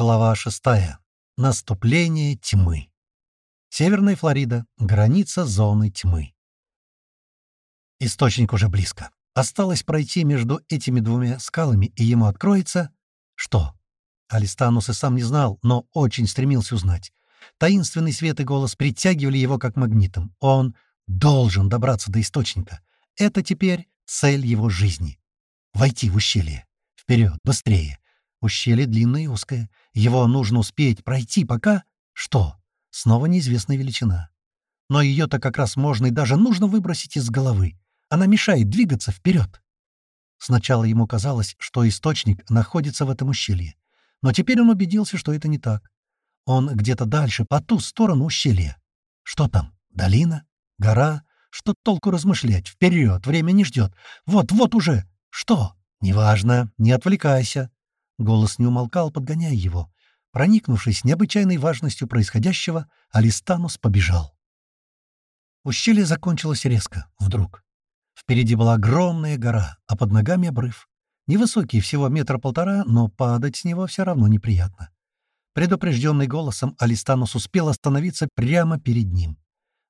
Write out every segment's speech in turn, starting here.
Глава 6. Наступление тьмы. Северная Флорида. Граница зоны тьмы. Источник уже близко. Осталось пройти между этими двумя скалами, и ему откроется... Что? Алистанус и сам не знал, но очень стремился узнать. Таинственный свет и голос притягивали его как магнитом. Он должен добраться до источника. Это теперь цель его жизни. Войти в ущелье. Вперед, быстрее. Ущелье длинное и узкое. Его нужно успеть пройти, пока... Что? Снова неизвестная величина. Но ее-то как раз можно и даже нужно выбросить из головы. Она мешает двигаться вперед. Сначала ему казалось, что источник находится в этом ущелье. Но теперь он убедился, что это не так. Он где-то дальше, по ту сторону ущелья. Что там? Долина? Гора? Что толку размышлять? Вперед! Время не ждет. Вот-вот уже! Что? Неважно. Не отвлекайся. Голос не умолкал, подгоняя его. Проникнувшись необычайной важностью происходящего, Алистанус побежал. Ущелье закончилось резко, вдруг. Впереди была огромная гора, а под ногами обрыв. Невысокий, всего метра полтора, но падать с него все равно неприятно. Предупрежденный голосом, Алистанус успел остановиться прямо перед ним.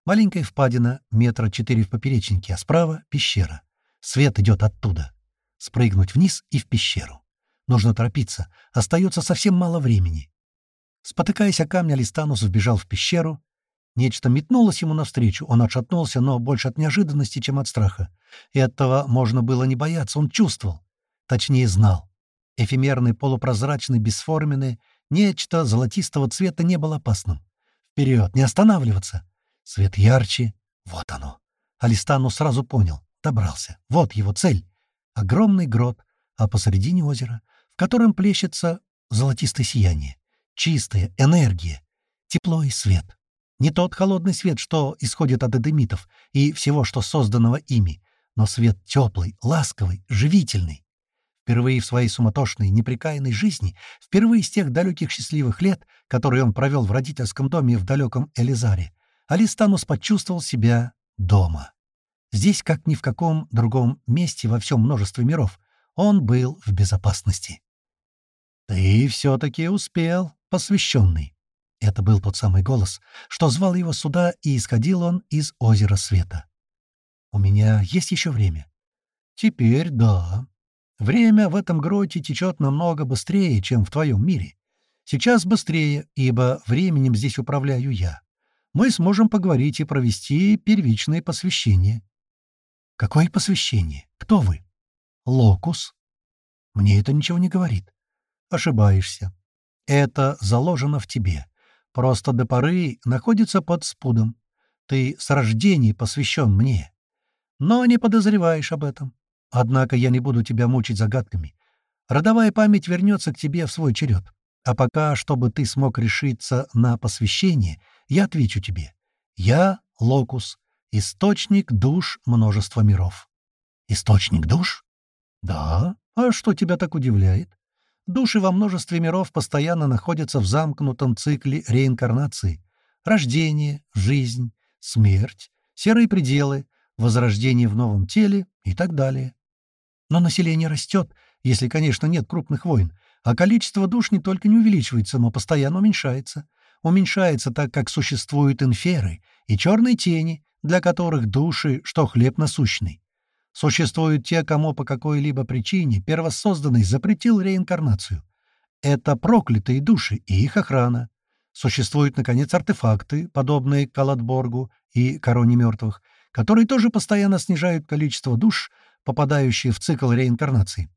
Маленькая впадина, метра четыре в поперечнике, а справа — пещера. Свет идет оттуда. Спрыгнуть вниз и в пещеру. Нужно торопиться. Остается совсем мало времени. Спотыкаясь о камни, Алистанус вбежал в пещеру. Нечто метнулось ему навстречу. Он отшатнулся, но больше от неожиданности, чем от страха. И этого можно было не бояться. Он чувствовал. Точнее, знал. Эфемерный, полупрозрачный, бесформенный, нечто золотистого цвета не было опасным. Вперед, не останавливаться. Свет ярче. Вот оно. Алистану сразу понял. Добрался. Вот его цель. Огромный грот, а посредине озера которым плещется золотистое сияние, чистая энергия, тепло и свет. Не тот холодный свет, что исходит от эдемитов и всего, что созданного ими, но свет теплый, ласковый, живительный. Впервые в своей суматошной, неприкаянной жизни, впервые с тех далеких счастливых лет, которые он провел в родительском доме в далеком Элизаре, Алистанус почувствовал себя дома. Здесь, как ни в каком другом месте во всем множестве миров, он был в безопасности. «Ты все-таки успел, посвященный». Это был тот самый голос, что звал его сюда, и исходил он из озера света. «У меня есть еще время?» «Теперь да. Время в этом гроте течет намного быстрее, чем в твоем мире. Сейчас быстрее, ибо временем здесь управляю я. Мы сможем поговорить и провести первичное посвящение». «Какое посвящение? Кто вы?» «Локус». «Мне это ничего не говорит ошибаешься. Это заложено в тебе. Просто до поры находится под спудом. Ты с рождения посвящен мне. Но не подозреваешь об этом. Однако я не буду тебя мучить загадками. Родовая память вернется к тебе в свой черед. А пока, чтобы ты смог решиться на посвящение, я отвечу тебе. Я — Локус, источник душ множества миров. Источник душ? Да. А что тебя так удивляет? Души во множестве миров постоянно находятся в замкнутом цикле реинкарнации. Рождение, жизнь, смерть, серые пределы, возрождение в новом теле и так далее. Но население растет, если, конечно, нет крупных войн, а количество душ не только не увеличивается, но постоянно уменьшается. Уменьшается так, как существуют инферы и черные тени, для которых души, что хлеб насущный. Существуют те, кому по какой-либо причине первосозданный запретил реинкарнацию. Это проклятые души и их охрана. Существуют, наконец, артефакты, подобные Каладборгу и Короне мертвых, которые тоже постоянно снижают количество душ, попадающих в цикл реинкарнации.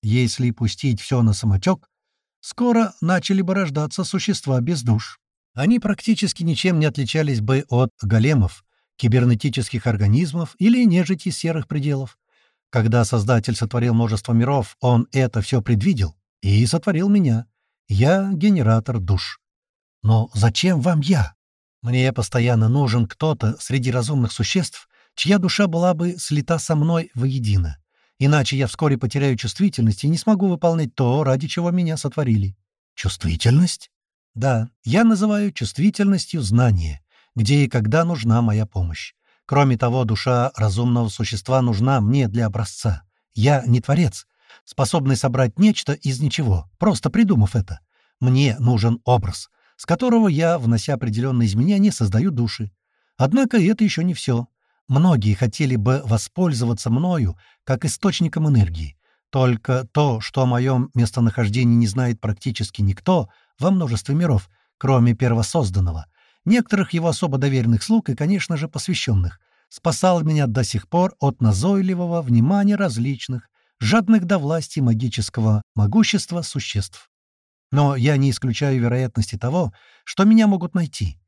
Если пустить все на самотек, скоро начали бы рождаться существа без душ. Они практически ничем не отличались бы от големов, кибернетических организмов или нежити серых пределов. Когда Создатель сотворил множество миров, он это все предвидел и сотворил меня. Я — генератор душ. Но зачем вам я? Мне постоянно нужен кто-то среди разумных существ, чья душа была бы слита со мной воедино. Иначе я вскоре потеряю чувствительность и не смогу выполнять то, ради чего меня сотворили. Чувствительность? Да, я называю чувствительностью знания где и когда нужна моя помощь. Кроме того, душа разумного существа нужна мне для образца. Я не творец, способный собрать нечто из ничего, просто придумав это. Мне нужен образ, с которого я, внося определенные изменения, создаю души. Однако это еще не все. Многие хотели бы воспользоваться мною как источником энергии. Только то, что о моем местонахождении не знает практически никто во множестве миров, кроме первосозданного, некоторых его особо доверенных слуг и, конечно же, посвященных, спасал меня до сих пор от назойливого внимания различных, жадных до власти магического могущества существ. Но я не исключаю вероятности того, что меня могут найти.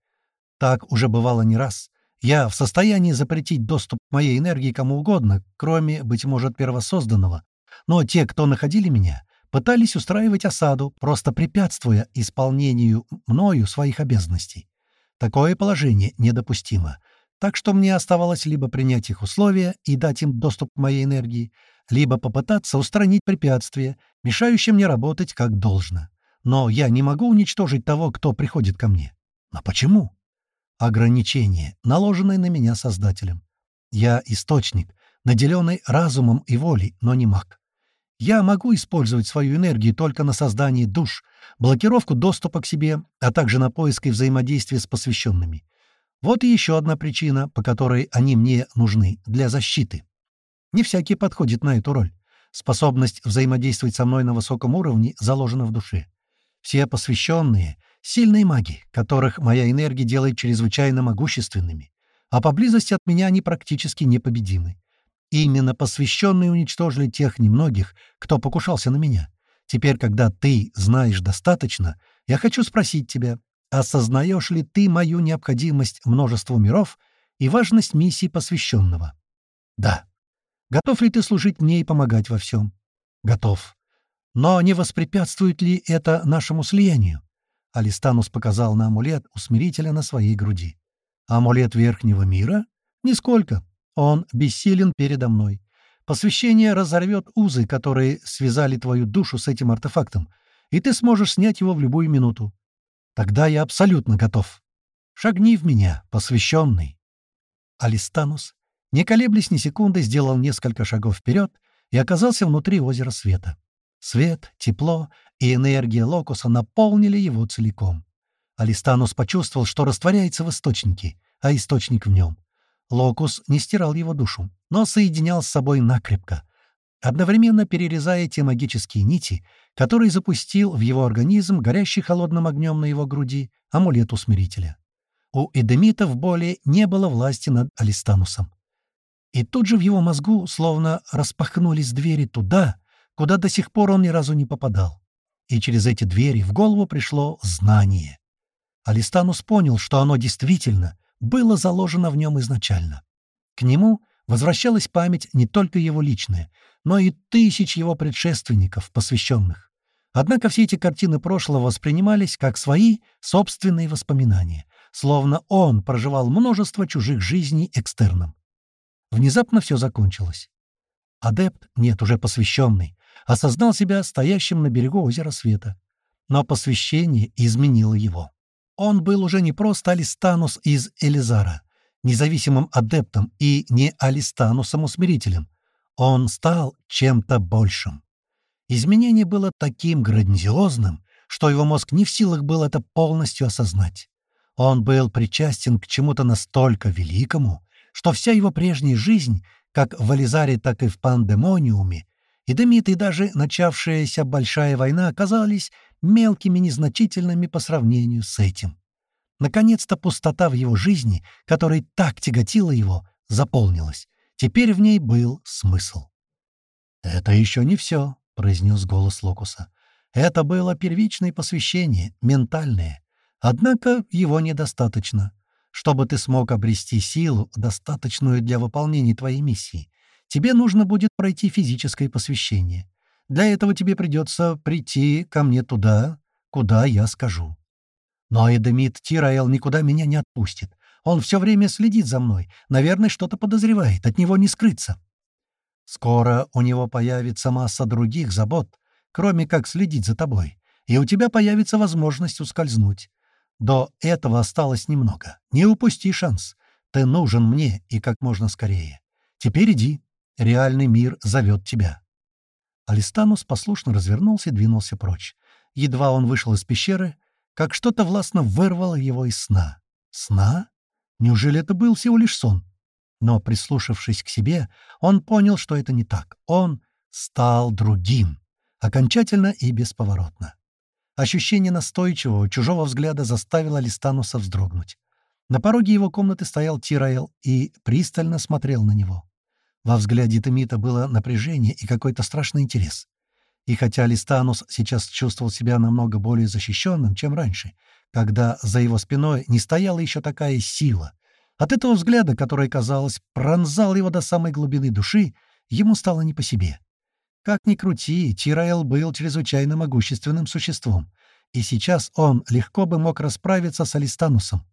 Так уже бывало не раз. Я в состоянии запретить доступ моей энергии кому угодно, кроме, быть может, первосозданного. Но те, кто находили меня, пытались устраивать осаду, просто препятствуя исполнению мною своих обязанностей. Такое положение недопустимо. Так что мне оставалось либо принять их условия и дать им доступ к моей энергии, либо попытаться устранить препятствия, мешающие мне работать как должно. Но я не могу уничтожить того, кто приходит ко мне. Но почему? Ограничение, наложенное на меня Создателем. Я источник, наделенный разумом и волей, но не маг. Я могу использовать свою энергию только на создание душ, блокировку доступа к себе, а также на поиск и взаимодействие с посвященными. Вот и еще одна причина, по которой они мне нужны — для защиты. Не всякий подходит на эту роль. Способность взаимодействовать со мной на высоком уровне заложена в душе. Все посвященные — сильные маги, которых моя энергия делает чрезвычайно могущественными, а поблизости от меня они практически непобедимы. Именно посвященные уничтожили тех немногих, кто покушался на меня. Теперь, когда ты знаешь достаточно, я хочу спросить тебя, осознаешь ли ты мою необходимость множеству миров и важность миссии посвященного? Да. Готов ли ты служить мне и помогать во всем? Готов. Но не воспрепятствует ли это нашему слиянию? Алистанус показал на амулет усмирителя на своей груди. Амулет верхнего мира? Нисколько. Он бессилен передо мной. Посвящение разорвет узы, которые связали твою душу с этим артефактом, и ты сможешь снять его в любую минуту. Тогда я абсолютно готов. Шагни в меня, посвященный. Алистанус, не колеблясь ни секунды, сделал несколько шагов вперед и оказался внутри озера света. Свет, тепло и энергия Локуса наполнили его целиком. Алистанус почувствовал, что растворяется в источнике, а источник в нем. Локус не стирал его душу, но соединял с собой накрепко, одновременно перерезая те магические нити, которые запустил в его организм горящий холодным огнем на его груди амулет усмирителя. У эдемитов более не было власти над Алистанусом. И тут же в его мозгу словно распахнулись двери туда, куда до сих пор он ни разу не попадал. И через эти двери в голову пришло знание. Алистанус понял, что оно действительно было заложено в нем изначально. К нему возвращалась память не только его личная, но и тысяч его предшественников, посвященных. Однако все эти картины прошлого воспринимались как свои собственные воспоминания, словно он проживал множество чужих жизней экстерном. Внезапно все закончилось. Адепт, нет, уже посвященный, осознал себя стоящим на берегу озера Света. Но посвящение изменило его. Он был уже не просто Алистанус из Элизара, независимым адептом и не Алистанусом-усмирителем. Он стал чем-то большим. Изменение было таким грандиозным, что его мозг не в силах был это полностью осознать. Он был причастен к чему-то настолько великому, что вся его прежняя жизнь, как в Ализаре, так и в Пандемониуме, и Демид, и даже начавшаяся большая война оказались мелкими, незначительными по сравнению с этим. Наконец-то пустота в его жизни, которая так тяготила его, заполнилась. Теперь в ней был смысл. «Это еще не все», — произнес голос Локуса. «Это было первичное посвящение, ментальное. Однако его недостаточно. Чтобы ты смог обрести силу, достаточную для выполнения твоей миссии, тебе нужно будет пройти физическое посвящение. Для этого тебе придется прийти ко мне туда, куда я скажу. Но Эдемид Тираэл никуда меня не отпустит. Он все время следит за мной. Наверное, что-то подозревает. От него не скрыться. Скоро у него появится масса других забот, кроме как следить за тобой. И у тебя появится возможность ускользнуть. До этого осталось немного. Не упусти шанс. Ты нужен мне и как можно скорее. Теперь иди. Реальный мир зовет тебя. Алистанус послушно развернулся и двинулся прочь. Едва он вышел из пещеры, как что-то властно вырвало его из сна. Сна? Неужели это был всего лишь сон? Но, прислушавшись к себе, он понял, что это не так. Он стал другим. Окончательно и бесповоротно. Ощущение настойчивого, чужого взгляда заставило Листануса вздрогнуть. На пороге его комнаты стоял Тираэл и пристально смотрел на него. Во взгляде Темита было напряжение и какой-то страшный интерес. И хотя Листанус сейчас чувствовал себя намного более защищенным, чем раньше, когда за его спиной не стояла еще такая сила, от этого взгляда, который, казалось, пронзал его до самой глубины души, ему стало не по себе. Как ни крути, Тираэл был чрезвычайно могущественным существом, и сейчас он легко бы мог расправиться с Алистанусом.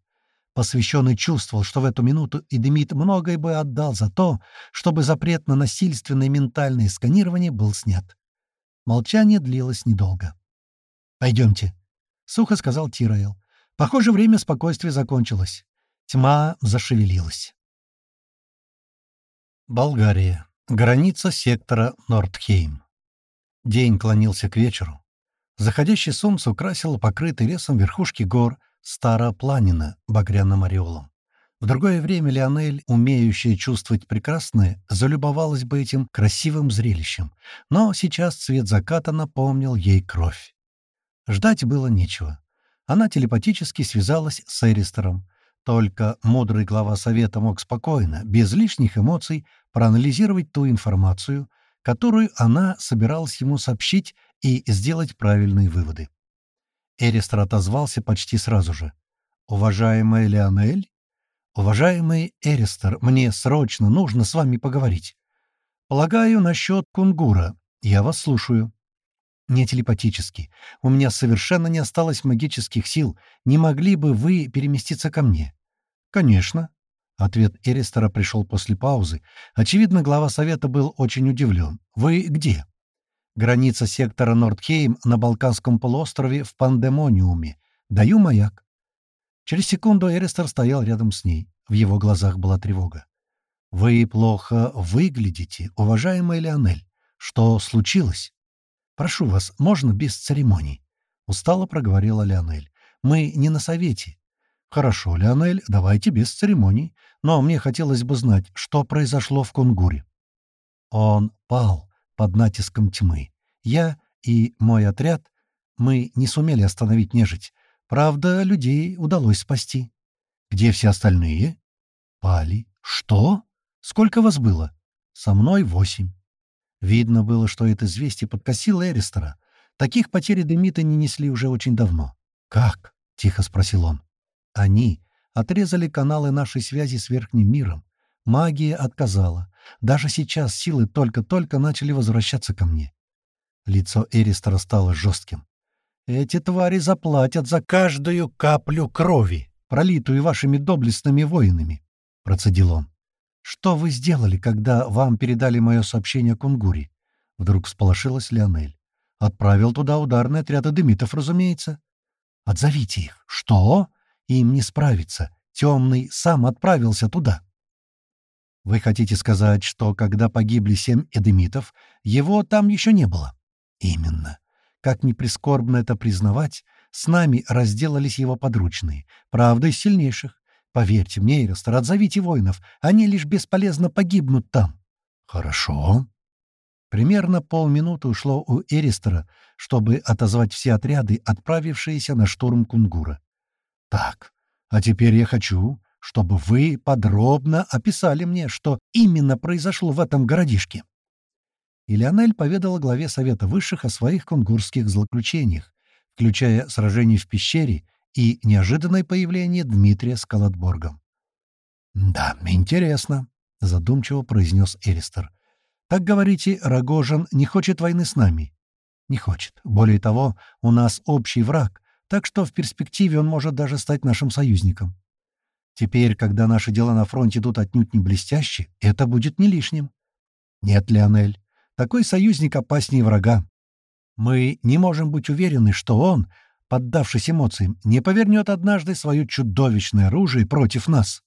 Посвященный чувствовал, что в эту минуту Эдемит многое бы отдал за то, чтобы запрет на насильственное ментальное сканирование был снят. Молчание длилось недолго. «Пойдемте», — сухо сказал Тираэл. «Похоже, время спокойствия закончилось. Тьма зашевелилась». Болгария. Граница сектора Нордхейм. День клонился к вечеру. Заходящее солнце украсило покрытый лесом верхушки гор Старопланина багряным ореолом. В другое время Леонель, умеющая чувствовать прекрасное, залюбовалась бы этим красивым зрелищем, но сейчас цвет заката напомнил ей кровь. Ждать было нечего. Она телепатически связалась с Эристером, только мудрый глава Совета мог спокойно, без лишних эмоций, проанализировать ту информацию, которую она собиралась ему сообщить и сделать правильные выводы. Эристер отозвался почти сразу же. «Уважаемая Леонель? Уважаемый Эристер, мне срочно нужно с вами поговорить. Полагаю, насчет кунгура. Я вас слушаю». «Не телепатически. У меня совершенно не осталось магических сил. Не могли бы вы переместиться ко мне?» «Конечно». Ответ Эристера пришел после паузы. Очевидно, глава совета был очень удивлен. «Вы где?» «Граница сектора Нордхейм на Балканском полуострове в Пандемониуме. Даю маяк». Через секунду Эристер стоял рядом с ней. В его глазах была тревога. «Вы плохо выглядите, уважаемая Леонель. Что случилось?» «Прошу вас, можно без церемоний?» — устало проговорила Леонель. «Мы не на совете». «Хорошо, Леонель, давайте без церемоний. Но мне хотелось бы знать, что произошло в Кунгуре». Он пал под натиском тьмы. Я и мой отряд, мы не сумели остановить нежить. Правда, людей удалось спасти. Где все остальные? Пали. Что? Сколько вас было? Со мной восемь. Видно было, что это известие подкосило Эристера. Таких потерь Демита не несли уже очень давно. «Как?» — тихо спросил он. «Они отрезали каналы нашей связи с Верхним миром. Магия отказала. Даже сейчас силы только-только начали возвращаться ко мне». Лицо Эристера стало жестким. «Эти твари заплатят за каждую каплю крови, пролитую вашими доблестными воинами», — процедил он. «Что вы сделали, когда вам передали мое сообщение о Кунгуре?» Вдруг всполошилась Леонель. «Отправил туда ударный отряд Адемитов, разумеется». «Отзовите их». «Что?» «Им не справиться. Темный сам отправился туда». «Вы хотите сказать, что когда погибли семь эдемитов, его там еще не было?» «Именно. Как ни прискорбно это признавать, с нами разделались его подручные, правда, из сильнейших. Поверьте мне, Эростер, отзовите воинов, они лишь бесполезно погибнут там». «Хорошо». Примерно полминуты ушло у Эристера, чтобы отозвать все отряды, отправившиеся на штурм Кунгура. «Так, а теперь я хочу, чтобы вы подробно описали мне, что именно произошло в этом городишке». И Леонель поведала главе Совета Высших о своих кунгурских злоключениях, включая сражение в пещере и неожиданное появление Дмитрия с Калатборгом. «Да, интересно», — задумчиво произнес Эристер. «Так говорите, Рогожин не хочет войны с нами?» «Не хочет. Более того, у нас общий враг, так что в перспективе он может даже стать нашим союзником. Теперь, когда наши дела на фронте идут отнюдь не блестяще, это будет не лишним». «Нет, Леонель, такой союзник опаснее врага. Мы не можем быть уверены, что он поддавшись эмоциям, не повернет однажды свое чудовищное оружие против нас.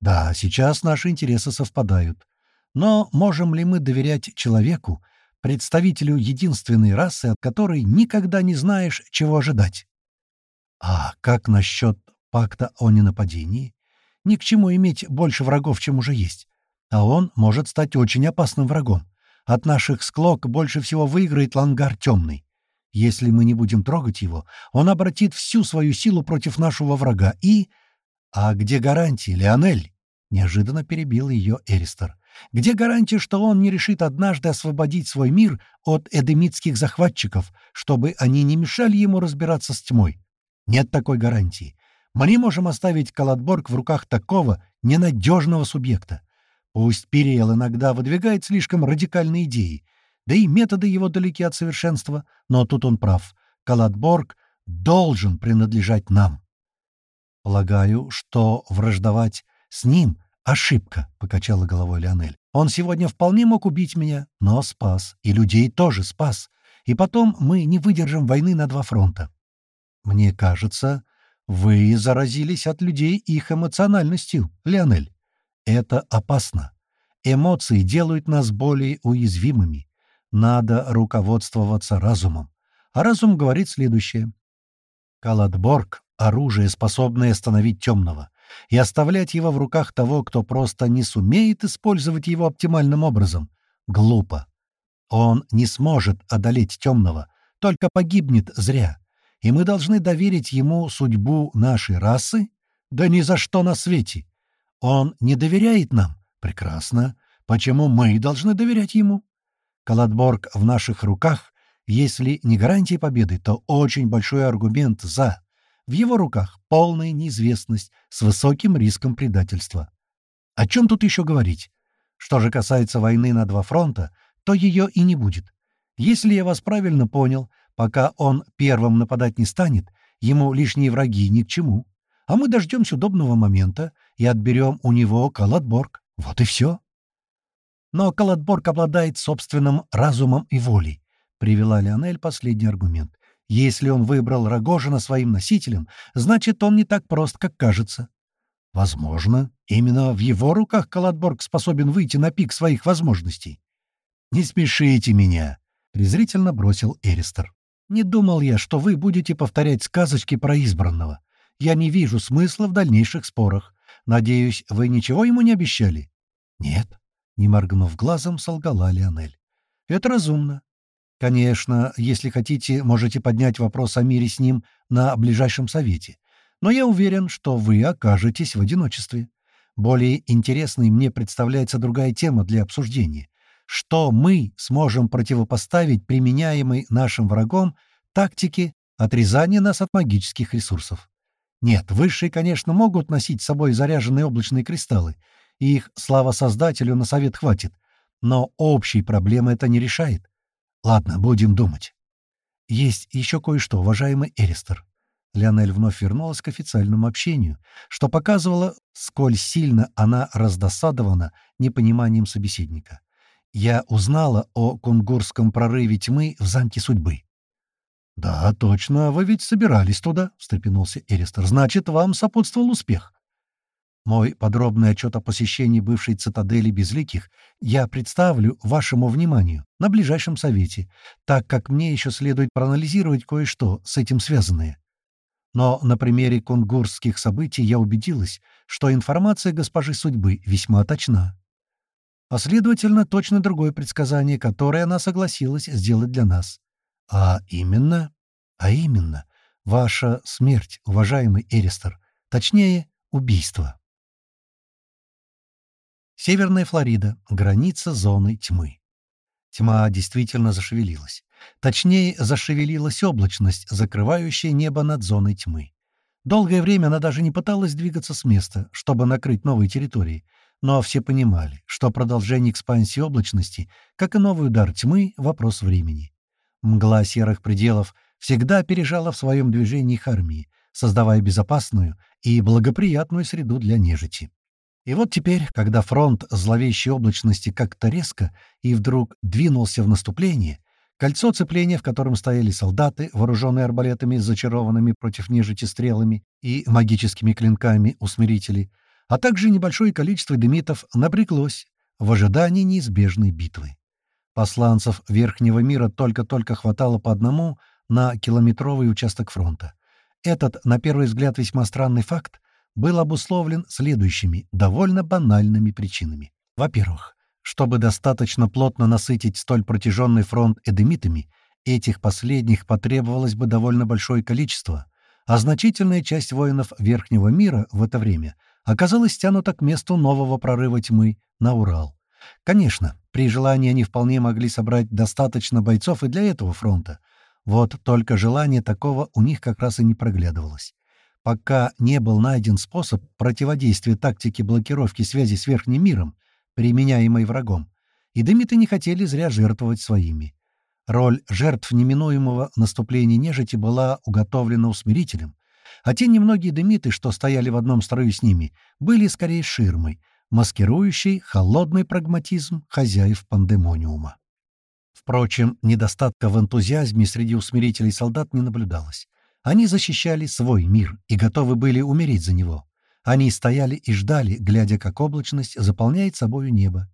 Да, сейчас наши интересы совпадают. Но можем ли мы доверять человеку, представителю единственной расы, от которой никогда не знаешь, чего ожидать. А как насчет пакта о ненападении? Ни к чему иметь больше врагов, чем уже есть. А он может стать очень опасным врагом. От наших склок больше всего выиграет лангар темный. Если мы не будем трогать его, он обратит всю свою силу против нашего врага и... А где гарантии, Леонель? Неожиданно перебил ее Эристер. Где гарантия, что он не решит однажды освободить свой мир от эдемитских захватчиков, чтобы они не мешали ему разбираться с тьмой? Нет такой гарантии. Мы не можем оставить Калатборг в руках такого ненадежного субъекта. Пусть Периэл иногда выдвигает слишком радикальные идеи, да и методы его далеки от совершенства, но тут он прав. Калатборг должен принадлежать нам. Полагаю, что враждовать с ним — ошибка, — покачала головой Леонель. Он сегодня вполне мог убить меня, но спас, и людей тоже спас. И потом мы не выдержим войны на два фронта. Мне кажется, вы заразились от людей их эмоциональностью, Леонель. Это опасно. Эмоции делают нас более уязвимыми. Надо руководствоваться разумом. А разум говорит следующее. Каладборг — оружие, способное остановить темного, и оставлять его в руках того, кто просто не сумеет использовать его оптимальным образом. Глупо. Он не сможет одолеть темного, только погибнет зря. И мы должны доверить ему судьбу нашей расы? Да ни за что на свете. Он не доверяет нам? Прекрасно. Почему мы должны доверять ему? Каладборг в наших руках, если не гарантия победы, то очень большой аргумент «за». В его руках полная неизвестность с высоким риском предательства. О чем тут еще говорить? Что же касается войны на два фронта, то ее и не будет. Если я вас правильно понял, пока он первым нападать не станет, ему лишние враги ни к чему. А мы дождемся удобного момента и отберем у него Каладборг. Вот и все. Но Калатборг обладает собственным разумом и волей, привела Леонель последний аргумент. Если он выбрал Рогожина своим носителем, значит, он не так прост, как кажется. Возможно, именно в его руках Калатборг способен выйти на пик своих возможностей. «Не смешите меня», — презрительно бросил Эристер. «Не думал я, что вы будете повторять сказочки про избранного. Я не вижу смысла в дальнейших спорах. Надеюсь, вы ничего ему не обещали?» «Нет», не моргнув глазом, солгала Леонель. «Это разумно. Конечно, если хотите, можете поднять вопрос о мире с ним на ближайшем совете. Но я уверен, что вы окажетесь в одиночестве. Более интересной мне представляется другая тема для обсуждения. Что мы сможем противопоставить применяемой нашим врагом тактике отрезания нас от магических ресурсов? Нет, высшие, конечно, могут носить с собой заряженные облачные кристаллы, их, слава Создателю, на совет хватит. Но общей проблемы это не решает. Ладно, будем думать. Есть еще кое-что, уважаемый Эристер. Леонель вновь вернулась к официальному общению, что показывало, сколь сильно она раздосадована непониманием собеседника. Я узнала о кунгурском прорыве тьмы в замке судьбы. «Да, точно, вы ведь собирались туда», — встрепенулся Эристер. «Значит, вам сопутствовал успех. Мой подробный отчет о посещении бывшей цитадели Безликих я представлю вашему вниманию на ближайшем совете, так как мне еще следует проанализировать кое-что с этим связанное. Но на примере кунгурских событий я убедилась, что информация госпожи судьбы весьма точна. Последовательно, точно другое предсказание, которое она согласилась сделать для нас. А именно... А именно, ваша смерть, уважаемый Эристер, точнее, убийство. Северная Флорида. Граница зоны тьмы. Тьма действительно зашевелилась. Точнее, зашевелилась облачность, закрывающая небо над зоной тьмы. Долгое время она даже не пыталась двигаться с места, чтобы накрыть новые территории, но все понимали, что продолжение экспансии облачности, как и новый удар тьмы, — вопрос времени. Мгла серых пределов всегда опережала в своем движении их армии, создавая безопасную и благоприятную среду для нежити. И вот теперь, когда фронт зловещей облачности как-то резко и вдруг двинулся в наступление, кольцо цепления, в котором стояли солдаты, вооруженные арбалетами, зачарованными против нежити стрелами и магическими клинками усмирители, а также небольшое количество демитов, напряглось в ожидании неизбежной битвы. Посланцев Верхнего мира только-только хватало по одному на километровый участок фронта. Этот, на первый взгляд, весьма странный факт был обусловлен следующими, довольно банальными причинами. Во-первых, чтобы достаточно плотно насытить столь протяженный фронт эдемитами, этих последних потребовалось бы довольно большое количество, а значительная часть воинов Верхнего мира в это время оказалась стянута к месту нового прорыва тьмы на Урал. Конечно, при желании они вполне могли собрать достаточно бойцов и для этого фронта. Вот только желание такого у них как раз и не проглядывалось. Пока не был найден способ противодействия тактике блокировки связи с Верхним миром, применяемой врагом, и демиты не хотели зря жертвовать своими. Роль жертв неминуемого наступления нежити была уготовлена усмирителем, а те немногие демиты, что стояли в одном строю с ними, были скорее ширмой, маскирующей холодный прагматизм хозяев пандемониума. Впрочем, недостатка в энтузиазме среди усмирителей солдат не наблюдалось. Они защищали свой мир и готовы были умереть за него. Они стояли и ждали, глядя, как облачность заполняет собою небо.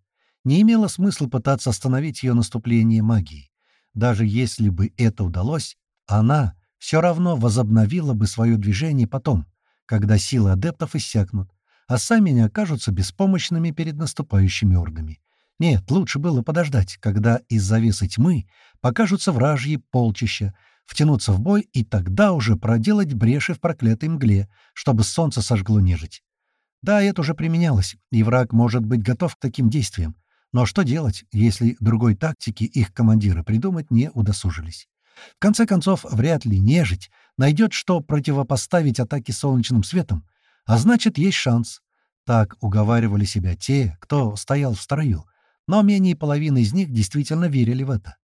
Не имело смысла пытаться остановить ее наступление магии. Даже если бы это удалось, она все равно возобновила бы свое движение потом, когда силы адептов иссякнут, а сами не окажутся беспомощными перед наступающими ордами. Нет, лучше было подождать, когда из завесы тьмы покажутся вражьи полчища, втянуться в бой и тогда уже проделать бреши в проклятой мгле, чтобы солнце сожгло нежить. Да, это уже применялось, и враг может быть готов к таким действиям. Но что делать, если другой тактики их командиры придумать не удосужились? В конце концов, вряд ли нежить найдет, что противопоставить атаке солнечным светом, а значит, есть шанс. Так уговаривали себя те, кто стоял в строю, но менее половины из них действительно верили в это.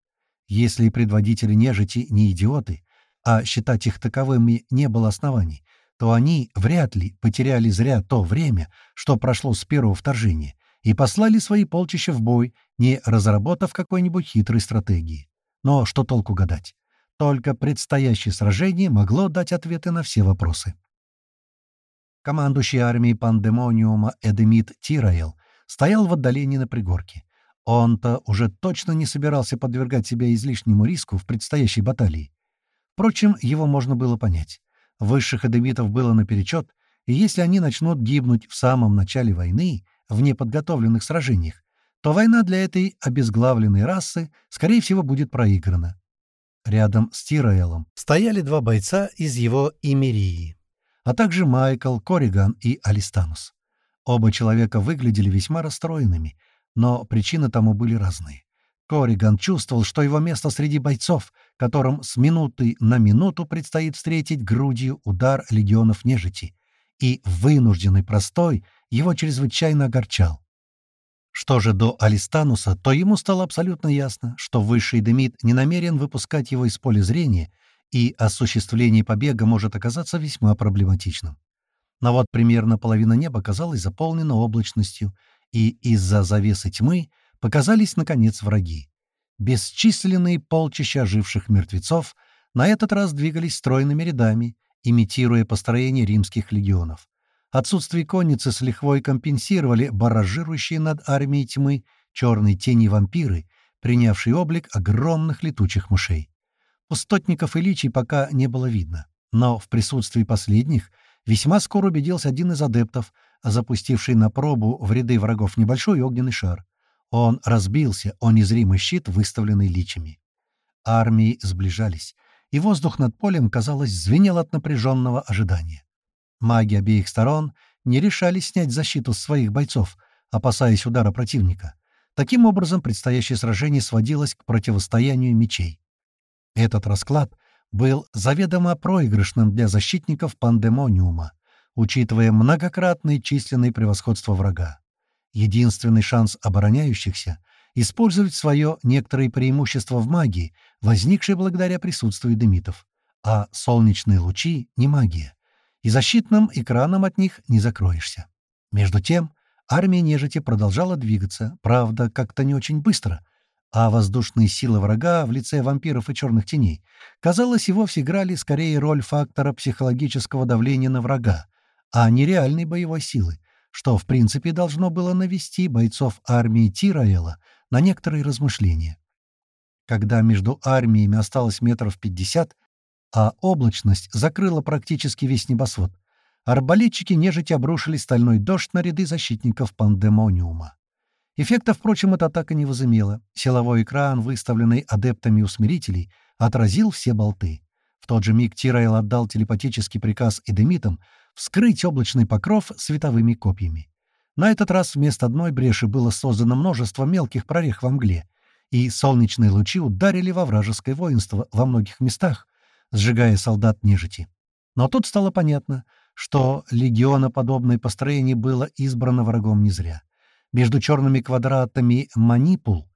Если предводители нежити не идиоты, а считать их таковыми не было оснований, то они вряд ли потеряли зря то время, что прошло с первого вторжения, и послали свои полчища в бой, не разработав какой-нибудь хитрой стратегии. Но что толку гадать? Только предстоящее сражение могло дать ответы на все вопросы. Командующий армией пандемониума Эдемит Тираэл стоял в отдалении на пригорке. Он-то уже точно не собирался подвергать себя излишнему риску в предстоящей баталии. Впрочем, его можно было понять. Высших эдемитов было наперечет, и если они начнут гибнуть в самом начале войны, в неподготовленных сражениях, то война для этой обезглавленной расы, скорее всего, будет проиграна. Рядом с Тираэлом стояли два бойца из его Имерии, а также Майкл, Кориган и Алистанус. Оба человека выглядели весьма расстроенными, но причины тому были разные. Кориган чувствовал, что его место среди бойцов, которым с минуты на минуту предстоит встретить грудью удар легионов нежити, и вынужденный простой его чрезвычайно огорчал. Что же до Алистануса, то ему стало абсолютно ясно, что высший Демид не намерен выпускать его из поля зрения, и осуществление побега может оказаться весьма проблематичным. Но вот примерно половина неба казалась заполнена облачностью, и из-за завесы тьмы показались, наконец, враги. Бесчисленные полчища оживших мертвецов на этот раз двигались стройными рядами, имитируя построение римских легионов. Отсутствие конницы с лихвой компенсировали баражирующие над армией тьмы черные тени вампиры, принявшие облик огромных летучих мышей. Пустотников и личий пока не было видно, но в присутствии последних весьма скоро убедился один из адептов, запустивший на пробу в ряды врагов небольшой огненный шар. Он разбился о незримый щит, выставленный личами. Армии сближались, и воздух над полем, казалось, звенел от напряженного ожидания. Маги обеих сторон не решались снять защиту своих бойцов, опасаясь удара противника. Таким образом, предстоящее сражение сводилось к противостоянию мечей. Этот расклад был заведомо проигрышным для защитников пандемониума, учитывая многократное численное превосходство врага. Единственный шанс обороняющихся — использовать свое некоторое преимущество в магии, возникшее благодаря присутствию демитов. А солнечные лучи — не магия и защитным экраном от них не закроешься. Между тем, армия нежити продолжала двигаться, правда, как-то не очень быстро, а воздушные силы врага в лице вампиров и черных теней, казалось, и вовсе играли скорее роль фактора психологического давления на врага, а не реальной боевой силы, что, в принципе, должно было навести бойцов армии Тираэла на некоторые размышления. когда между армиями осталось метров пятьдесят, а облачность закрыла практически весь небосвод, арбалетчики нежити обрушили стальной дождь на ряды защитников пандемониума. Эффекта, впрочем, эта атака не возымела. Силовой экран, выставленный адептами усмирителей, отразил все болты. В тот же миг Тирайл отдал телепатический приказ эдемитам вскрыть облачный покров световыми копьями. На этот раз вместо одной бреши было создано множество мелких прорех во мгле, и солнечные лучи ударили во вражеское воинство во многих местах, сжигая солдат нежити. Но тут стало понятно, что легионоподобное построение было избрано врагом не зря. Между черными квадратами манипул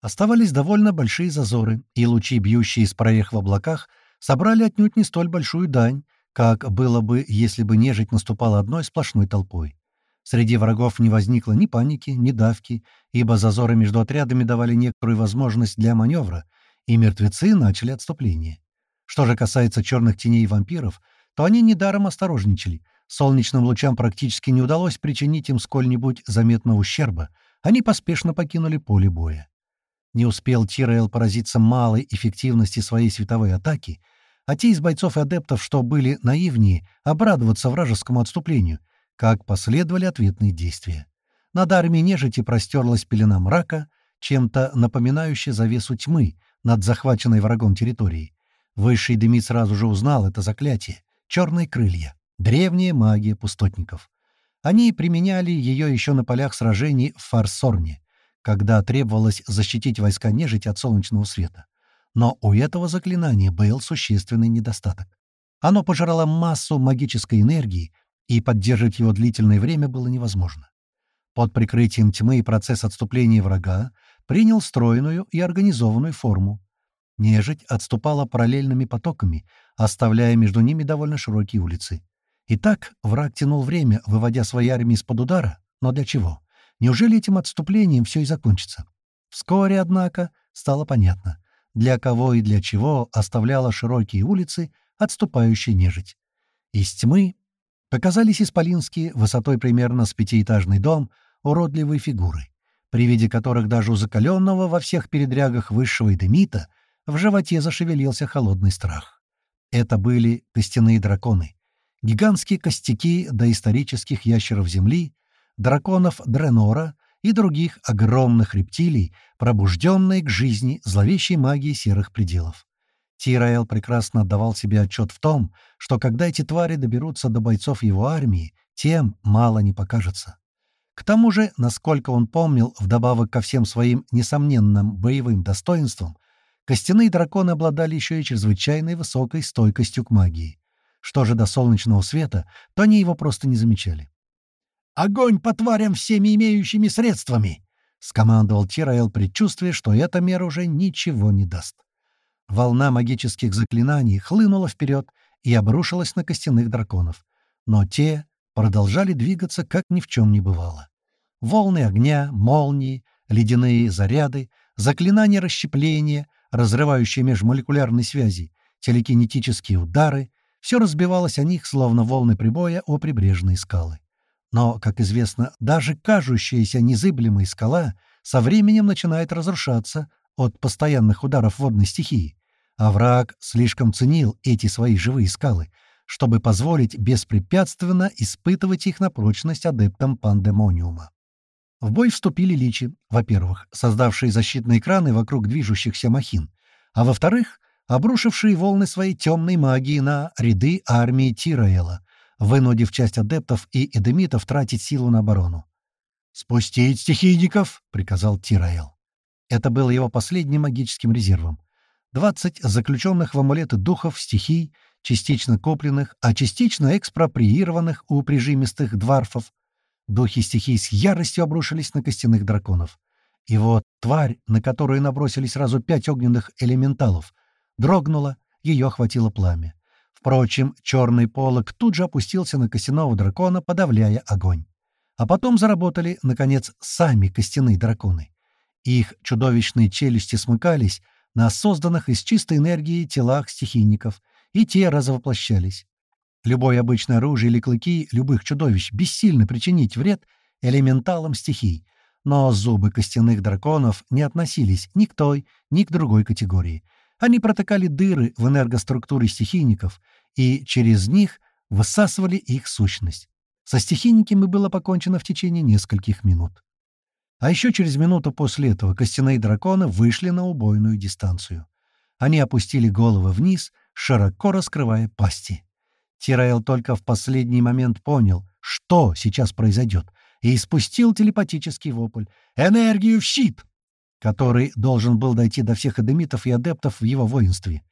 оставались довольно большие зазоры, и лучи, бьющие из прорех в облаках, собрали отнюдь не столь большую дань, как было бы, если бы нежить наступала одной сплошной толпой. Среди врагов не возникло ни паники, ни давки, ибо зазоры между отрядами давали некоторую возможность для маневра, и мертвецы начали отступление. Что же касается черных теней и вампиров, то они недаром осторожничали. Солнечным лучам практически не удалось причинить им сколь-нибудь заметного ущерба. Они поспешно покинули поле боя. Не успел Тираэл поразиться малой эффективности своей световой атаки, а те из бойцов и адептов, что были наивнее, обрадоваться вражескому отступлению, как последовали ответные действия. Над армией нежити простерлась пелена мрака, чем-то напоминающая завесу тьмы над захваченной врагом территорией. Высший Демид сразу же узнал это заклятие — черные крылья, древняя магия пустотников. Они применяли ее еще на полях сражений в Фарсорне, когда требовалось защитить войска нежити от солнечного света. Но у этого заклинания был существенный недостаток. Оно пожирало массу магической энергии, и поддерживать его длительное время было невозможно. Под прикрытием тьмы процесс отступления врага принял стройную и организованную форму. Нежить отступала параллельными потоками, оставляя между ними довольно широкие улицы. И так враг тянул время, выводя свои армии из-под удара. Но для чего? Неужели этим отступлением все и закончится? Вскоре, однако, стало понятно для кого и для чего оставляла широкие улицы отступающая нежить. Из тьмы показались исполинские, высотой примерно с пятиэтажный дом, уродливые фигуры, при виде которых даже у закаленного во всех передрягах высшего эдемита в животе зашевелился холодный страх. Это были костяные драконы, гигантские костяки доисторических ящеров Земли, драконов Дренора и других огромных рептилий, пробужденные к жизни зловещей магией серых пределов. Тираэл прекрасно отдавал себе отчет в том, что когда эти твари доберутся до бойцов его армии, тем мало не покажется. К тому же, насколько он помнил, вдобавок ко всем своим несомненным боевым достоинствам, костяные драконы обладали еще и чрезвычайной высокой стойкостью к магии. Что же до солнечного света, то они его просто не замечали. Огонь по тварям всеми имеющими средствами!» — скомандовал Тираэл, предчувствуя, что эта мера уже ничего не даст. Волна магических заклинаний хлынула вперед и обрушилась на костяных драконов. Но те продолжали двигаться, как ни в чем не бывало. Волны огня, молнии, ледяные заряды, заклинания расщепления, разрывающие межмолекулярные связи, телекинетические удары — все разбивалось о них, словно волны прибоя о прибрежные скалы. Но, как известно, даже кажущаяся незыблемая скала со временем начинает разрушаться от постоянных ударов водной стихии, а враг слишком ценил эти свои живые скалы, чтобы позволить беспрепятственно испытывать их на прочность адептам пандемониума. В бой вступили личи, во-первых, создавшие защитные экраны вокруг движущихся махин, а во-вторых, обрушившие волны своей темной магии на ряды армии Тираэла, вынудив часть адептов и эдемитов тратить силу на оборону. «Спустить стихийников!» — приказал Тираэл. Это было его последним магическим резервом. Двадцать заключенных в амулеты духов стихий, частично купленных, а частично экспроприированных у прижимистых дварфов. Духи стихий с яростью обрушились на костяных драконов. И вот тварь, на которую набросились сразу пять огненных элементалов, дрогнула, ее охватило пламя. Впрочем, черный полог тут же опустился на костяного дракона, подавляя огонь. А потом заработали, наконец, сами костяные драконы. Их чудовищные челюсти смыкались на созданных из чистой энергии телах стихийников, и те развоплощались. Любое обычное оружие или клыки любых чудовищ бессильно причинить вред элементалам стихий, Но зубы костяных драконов не относились ни к той, ни к другой категории. Они протыкали дыры в энергоструктуре стихийников и через них высасывали их сущность. Со стихийниками было покончено в течение нескольких минут. А еще через минуту после этого костяные драконы вышли на убойную дистанцию. Они опустили головы вниз, широко раскрывая пасти. Тираэл только в последний момент понял, что сейчас произойдет, и испустил телепатический вопль «Энергию в щит!», который должен был дойти до всех эдемитов и адептов в его воинстве.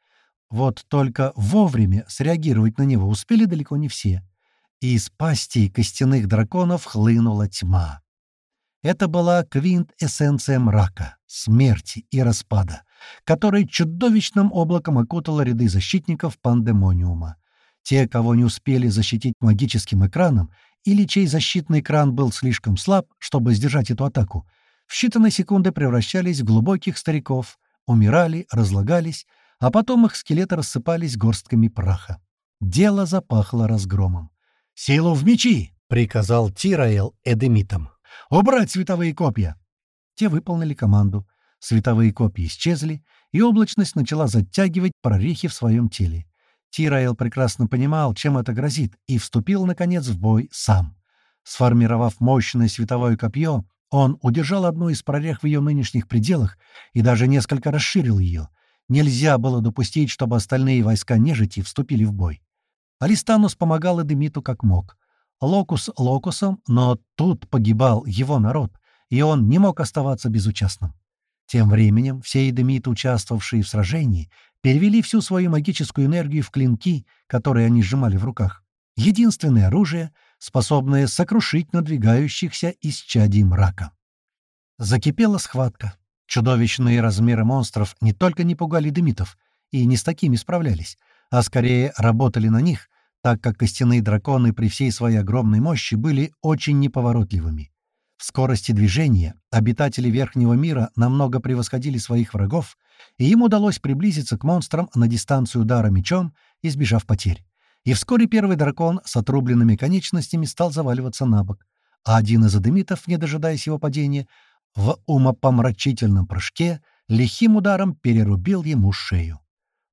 Вот только вовремя среагировать на него успели далеко не все. И из пастей костяных драконов хлынула тьма. Это была квинт-эссенция мрака, смерти и распада, который чудовищным облаком окутала ряды защитников пандемониума. Те, кого не успели защитить магическим экраном, или чей защитный экран был слишком слаб, чтобы сдержать эту атаку, в считанные секунды превращались в глубоких стариков, умирали, разлагались, а потом их скелеты рассыпались горстками праха. Дело запахло разгромом. «Силу в мечи!» — приказал Тираэл Эдемитам. «Убрать световые копья!» Те выполнили команду. Световые копья исчезли, и облачность начала затягивать прорехи в своем теле. Тираэл прекрасно понимал, чем это грозит, и вступил, наконец, в бой сам. Сформировав мощное световое копье, он удержал одну из прорех в ее нынешних пределах и даже несколько расширил ее. Нельзя было допустить, чтобы остальные войска нежити вступили в бой. Алистанус помогал Эдемиту как мог. Локус локусом, но тут погибал его народ, и он не мог оставаться безучастным. Тем временем все эдемиты, участвовавшие в сражении, перевели всю свою магическую энергию в клинки, которые они сжимали в руках. Единственное оружие, способное сокрушить надвигающихся из чадей мрака. Закипела схватка. Чудовищные размеры монстров не только не пугали демитов, и не с такими справлялись, а скорее работали на них, так как костяные драконы при всей своей огромной мощи были очень неповоротливыми. В скорости движения обитатели Верхнего мира намного превосходили своих врагов, и им удалось приблизиться к монстрам на дистанцию удара мечом, избежав потерь. И вскоре первый дракон с отрубленными конечностями стал заваливаться на бок, а один из адемитов, не дожидаясь его падения, в умопомрачительном прыжке лихим ударом перерубил ему шею.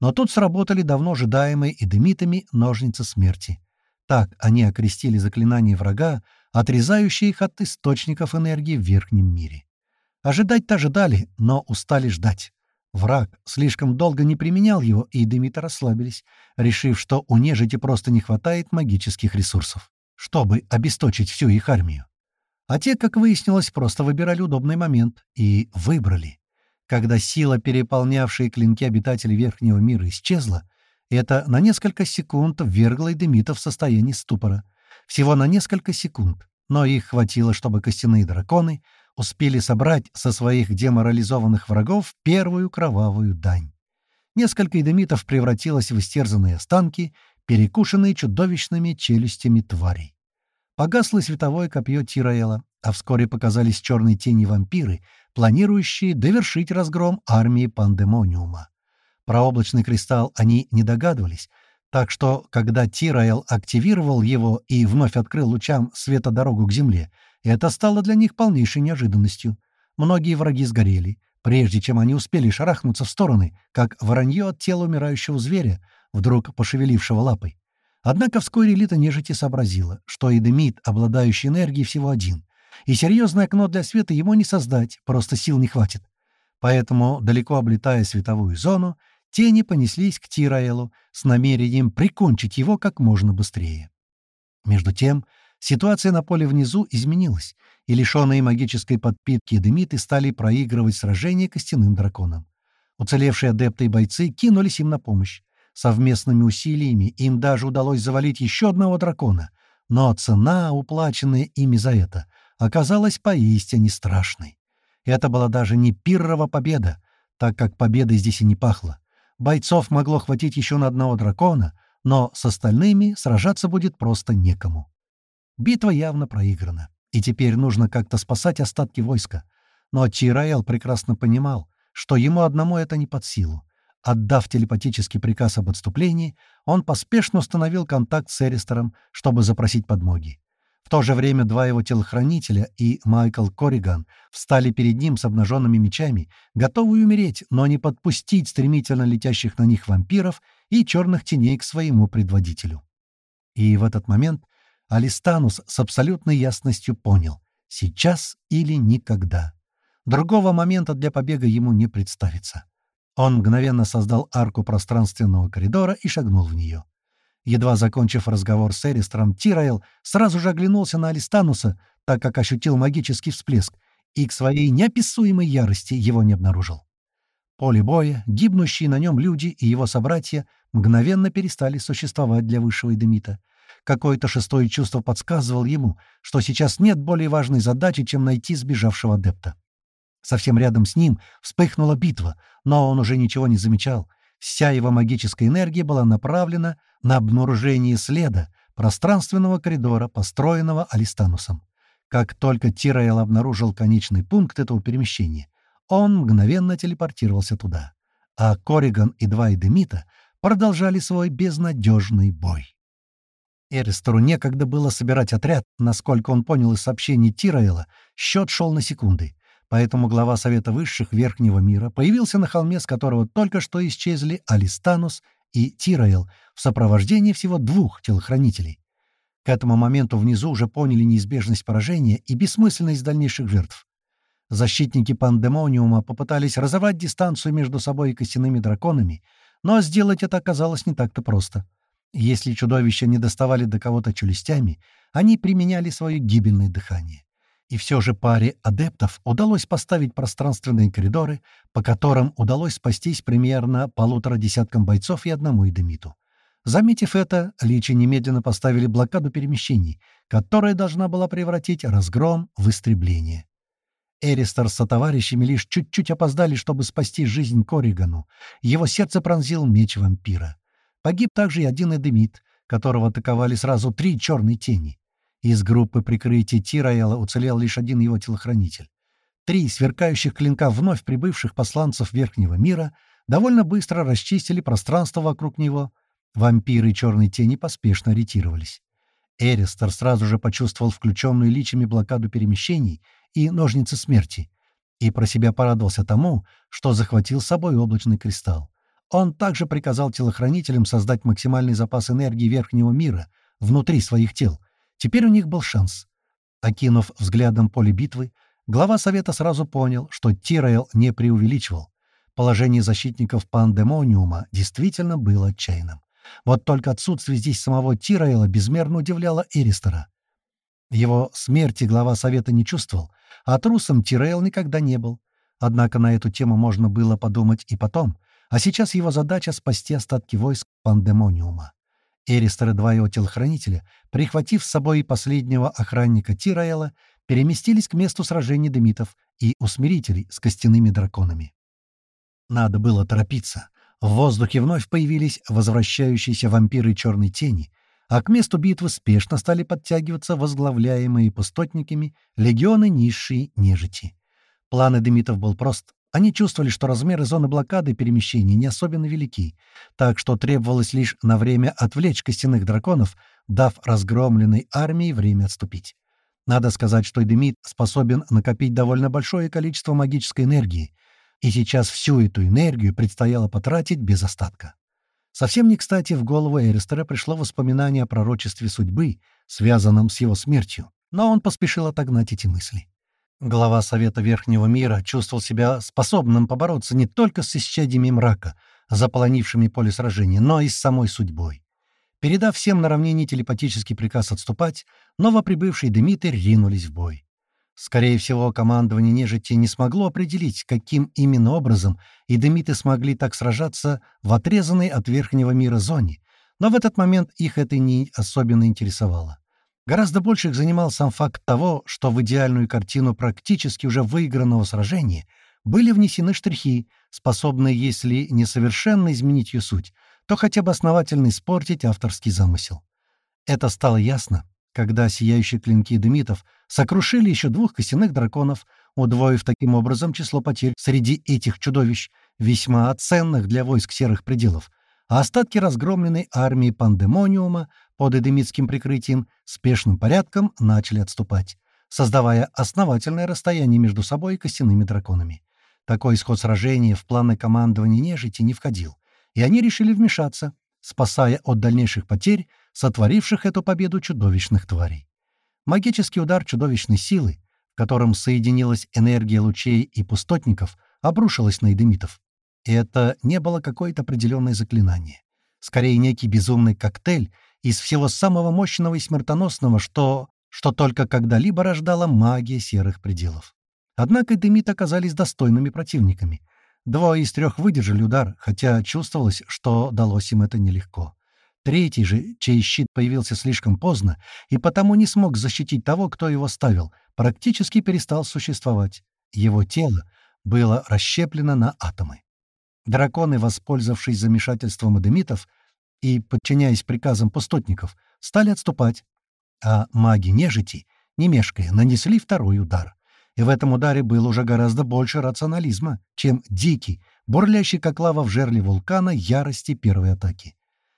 Но тут сработали давно ожидаемые эдемитами ножницы смерти. Так они окрестили заклинание врага, отрезающие их от источников энергии в верхнем мире. Ожидать-то ожидали, но устали ждать. Враг слишком долго не применял его, и эдемиты расслабились, решив, что у нежити просто не хватает магических ресурсов, чтобы обесточить всю их армию. А те, как выяснилось, просто выбирали удобный момент и выбрали. Когда сила, переполнявшая клинки обитателей Верхнего мира, исчезла, это на несколько секунд ввергло Эдемита в состояние ступора. Всего на несколько секунд, но их хватило, чтобы костяные драконы успели собрать со своих деморализованных врагов первую кровавую дань. Несколько эдемитов превратилось в истерзанные останки, перекушенные чудовищными челюстями тварей. Погасло световое копье Тираэла, а вскоре показались черные тени вампиры, планирующие довершить разгром армии Пандемониума. Про облачный кристалл они не догадывались, так что, когда Тираэл активировал его и вновь открыл лучам света дорогу к Земле, это стало для них полнейшей неожиданностью. Многие враги сгорели, прежде чем они успели шарахнуться в стороны, как воронье от тела умирающего зверя, вдруг пошевелившего лапой. Однако вскоре элита нежити сообразила, что Эдемид, обладающий энергией, всего один, и серьезное окно для света ему не создать, просто сил не хватит. Поэтому, далеко облетая световую зону, тени понеслись к Тираэлу с намерением прикончить его как можно быстрее. Между тем, ситуация на поле внизу изменилась, и лишенные магической подпитки демиты стали проигрывать сражение костяным драконом. Уцелевшие адепты и бойцы кинулись им на помощь. Совместными усилиями им даже удалось завалить еще одного дракона, но цена, уплаченная ими за это, оказалась поистине страшной. Это была даже не пиррова победа, так как победа здесь и не пахла. Бойцов могло хватить еще на одного дракона, но с остальными сражаться будет просто некому. Битва явно проиграна, и теперь нужно как-то спасать остатки войска. Но Тираэл прекрасно понимал, что ему одному это не под силу. Отдав телепатический приказ об отступлении, он поспешно установил контакт с Эристером, чтобы запросить подмоги. В то же время два его телохранителя и Майкл Корриган встали перед ним с обнаженными мечами, готовые умереть, но не подпустить стремительно летящих на них вампиров и черных теней к своему предводителю. И в этот момент Алистанус с абсолютной ясностью понял — сейчас или никогда. Другого момента для побега ему не представится. Он мгновенно создал арку пространственного коридора и шагнул в нее. Едва закончив разговор с Эристером, Тирайл сразу же оглянулся на Алистануса, так как ощутил магический всплеск, и к своей неописуемой ярости его не обнаружил. Поле боя, гибнущие на нем люди и его собратья мгновенно перестали существовать для высшего Эдемита. Какое-то шестое чувство подсказывало ему, что сейчас нет более важной задачи, чем найти сбежавшего адепта. Совсем рядом с ним вспыхнула битва, но он уже ничего не замечал. Вся его магическая энергия была направлена на обнаружение следа пространственного коридора, построенного Алистанусом. Как только Тираэл обнаружил конечный пункт этого перемещения, он мгновенно телепортировался туда. А Кориган и два Эдемита продолжали свой безнадежный бой. Эристеру некогда было собирать отряд, насколько он понял из сообщений Тираэла, счет шел на секунды. Поэтому глава Совета Высших Верхнего Мира появился на холме, с которого только что исчезли Алистанус и Тираэл в сопровождении всего двух телохранителей. К этому моменту внизу уже поняли неизбежность поражения и бессмысленность дальнейших жертв. Защитники пандемониума попытались разорвать дистанцию между собой и костяными драконами, но сделать это оказалось не так-то просто. Если чудовища не доставали до кого-то челюстями, они применяли свое гибельное дыхание. И все же паре адептов удалось поставить пространственные коридоры, по которым удалось спастись примерно полутора десяткам бойцов и одному Эдемиту. Заметив это, Личи немедленно поставили блокаду перемещений, которая должна была превратить разгром в истребление. Эристер со товарищами лишь чуть-чуть опоздали, чтобы спасти жизнь Коригану. Его сердце пронзил меч вампира. Погиб также и один Эдемит, которого атаковали сразу три черные тени. Из группы прикрытия Тираэла уцелел лишь один его телохранитель. Три сверкающих клинка вновь прибывших посланцев Верхнего мира довольно быстро расчистили пространство вокруг него. Вампиры и черные тени поспешно ретировались. Эристер сразу же почувствовал включенную личами блокаду перемещений и ножницы смерти, и про себя порадовался тому, что захватил с собой облачный кристалл. Он также приказал телохранителям создать максимальный запас энергии Верхнего мира внутри своих тел, Теперь у них был шанс. Окинув взглядом поле битвы, глава Совета сразу понял, что Тираэл не преувеличивал. Положение защитников Пандемониума действительно было отчаянным. Вот только отсутствие здесь самого Тираэла безмерно удивляло Эристера. Его смерти глава Совета не чувствовал, а трусом Тираэл никогда не был. Однако на эту тему можно было подумать и потом, а сейчас его задача — спасти остатки войск Пандемониума. Эристер и два его телохранителя, прихватив с собой последнего охранника Тираэла, переместились к месту сражения демитов и усмирителей с костяными драконами. Надо было торопиться. В воздухе вновь появились возвращающиеся вампиры черной тени, а к месту битвы спешно стали подтягиваться возглавляемые пустотниками легионы низшей нежити. План Эдемитов был прост они чувствовали, что размеры зоны блокады перемещения не особенно велики, так что требовалось лишь на время отвлечь костяных драконов, дав разгромленной армии время отступить. Надо сказать, что Эдемид способен накопить довольно большое количество магической энергии, и сейчас всю эту энергию предстояло потратить без остатка. Совсем не кстати в голову Эристера пришло воспоминание о пророчестве судьбы, связанном с его смертью, но он поспешил отогнать эти мысли. Глава Совета Верхнего мира чувствовал себя способным побороться не только с исчадиями мрака, заполонившими поле сражения, но и с самой судьбой. Передав всем на равнине телепатический приказ отступать, новоприбывшие Демиты ринулись в бой. Скорее всего, командование нежити не смогло определить, каким именно образом и Демиты смогли так сражаться в отрезанной от Верхнего мира зоне, но в этот момент их это не особенно интересовало. Гораздо больше их занимал сам факт того, что в идеальную картину практически уже выигранного сражения были внесены штрихи, способные, если не совершенно изменить ее суть, то хотя бы основательно испортить авторский замысел. Это стало ясно, когда сияющие клинки демитов сокрушили еще двух костяных драконов, удвоив таким образом число потерь среди этих чудовищ, весьма ценных для войск серых пределов, а остатки разгромленной армии пандемониума под эдемитским прикрытием спешным порядком начали отступать, создавая основательное расстояние между собой и костяными драконами. Такой исход сражения в планы командования нежити не входил, и они решили вмешаться, спасая от дальнейших потерь, сотворивших эту победу чудовищных тварей. Магический удар чудовищной силы, в котором соединилась энергия лучей и пустотников, обрушилась на эдемитов. И это не было какое-то определенное заклинание. Скорее, некий безумный коктейль из всего самого мощного и смертоносного, что, что только когда-либо рождала магия серых пределов. Однако эдемиты оказались достойными противниками. Двое из трех выдержали удар, хотя чувствовалось, что далось им это нелегко. Третий же, чей щит появился слишком поздно и потому не смог защитить того, кто его ставил, практически перестал существовать. Его тело было расщеплено на атомы. Драконы, воспользовавшись замешательством эдемитов и подчиняясь приказам пустотников, стали отступать, а маги нежити, не мешкая, нанесли второй удар. И в этом ударе было уже гораздо больше рационализма, чем дикий, бурлящий как лава в жерле вулкана ярости первой атаки.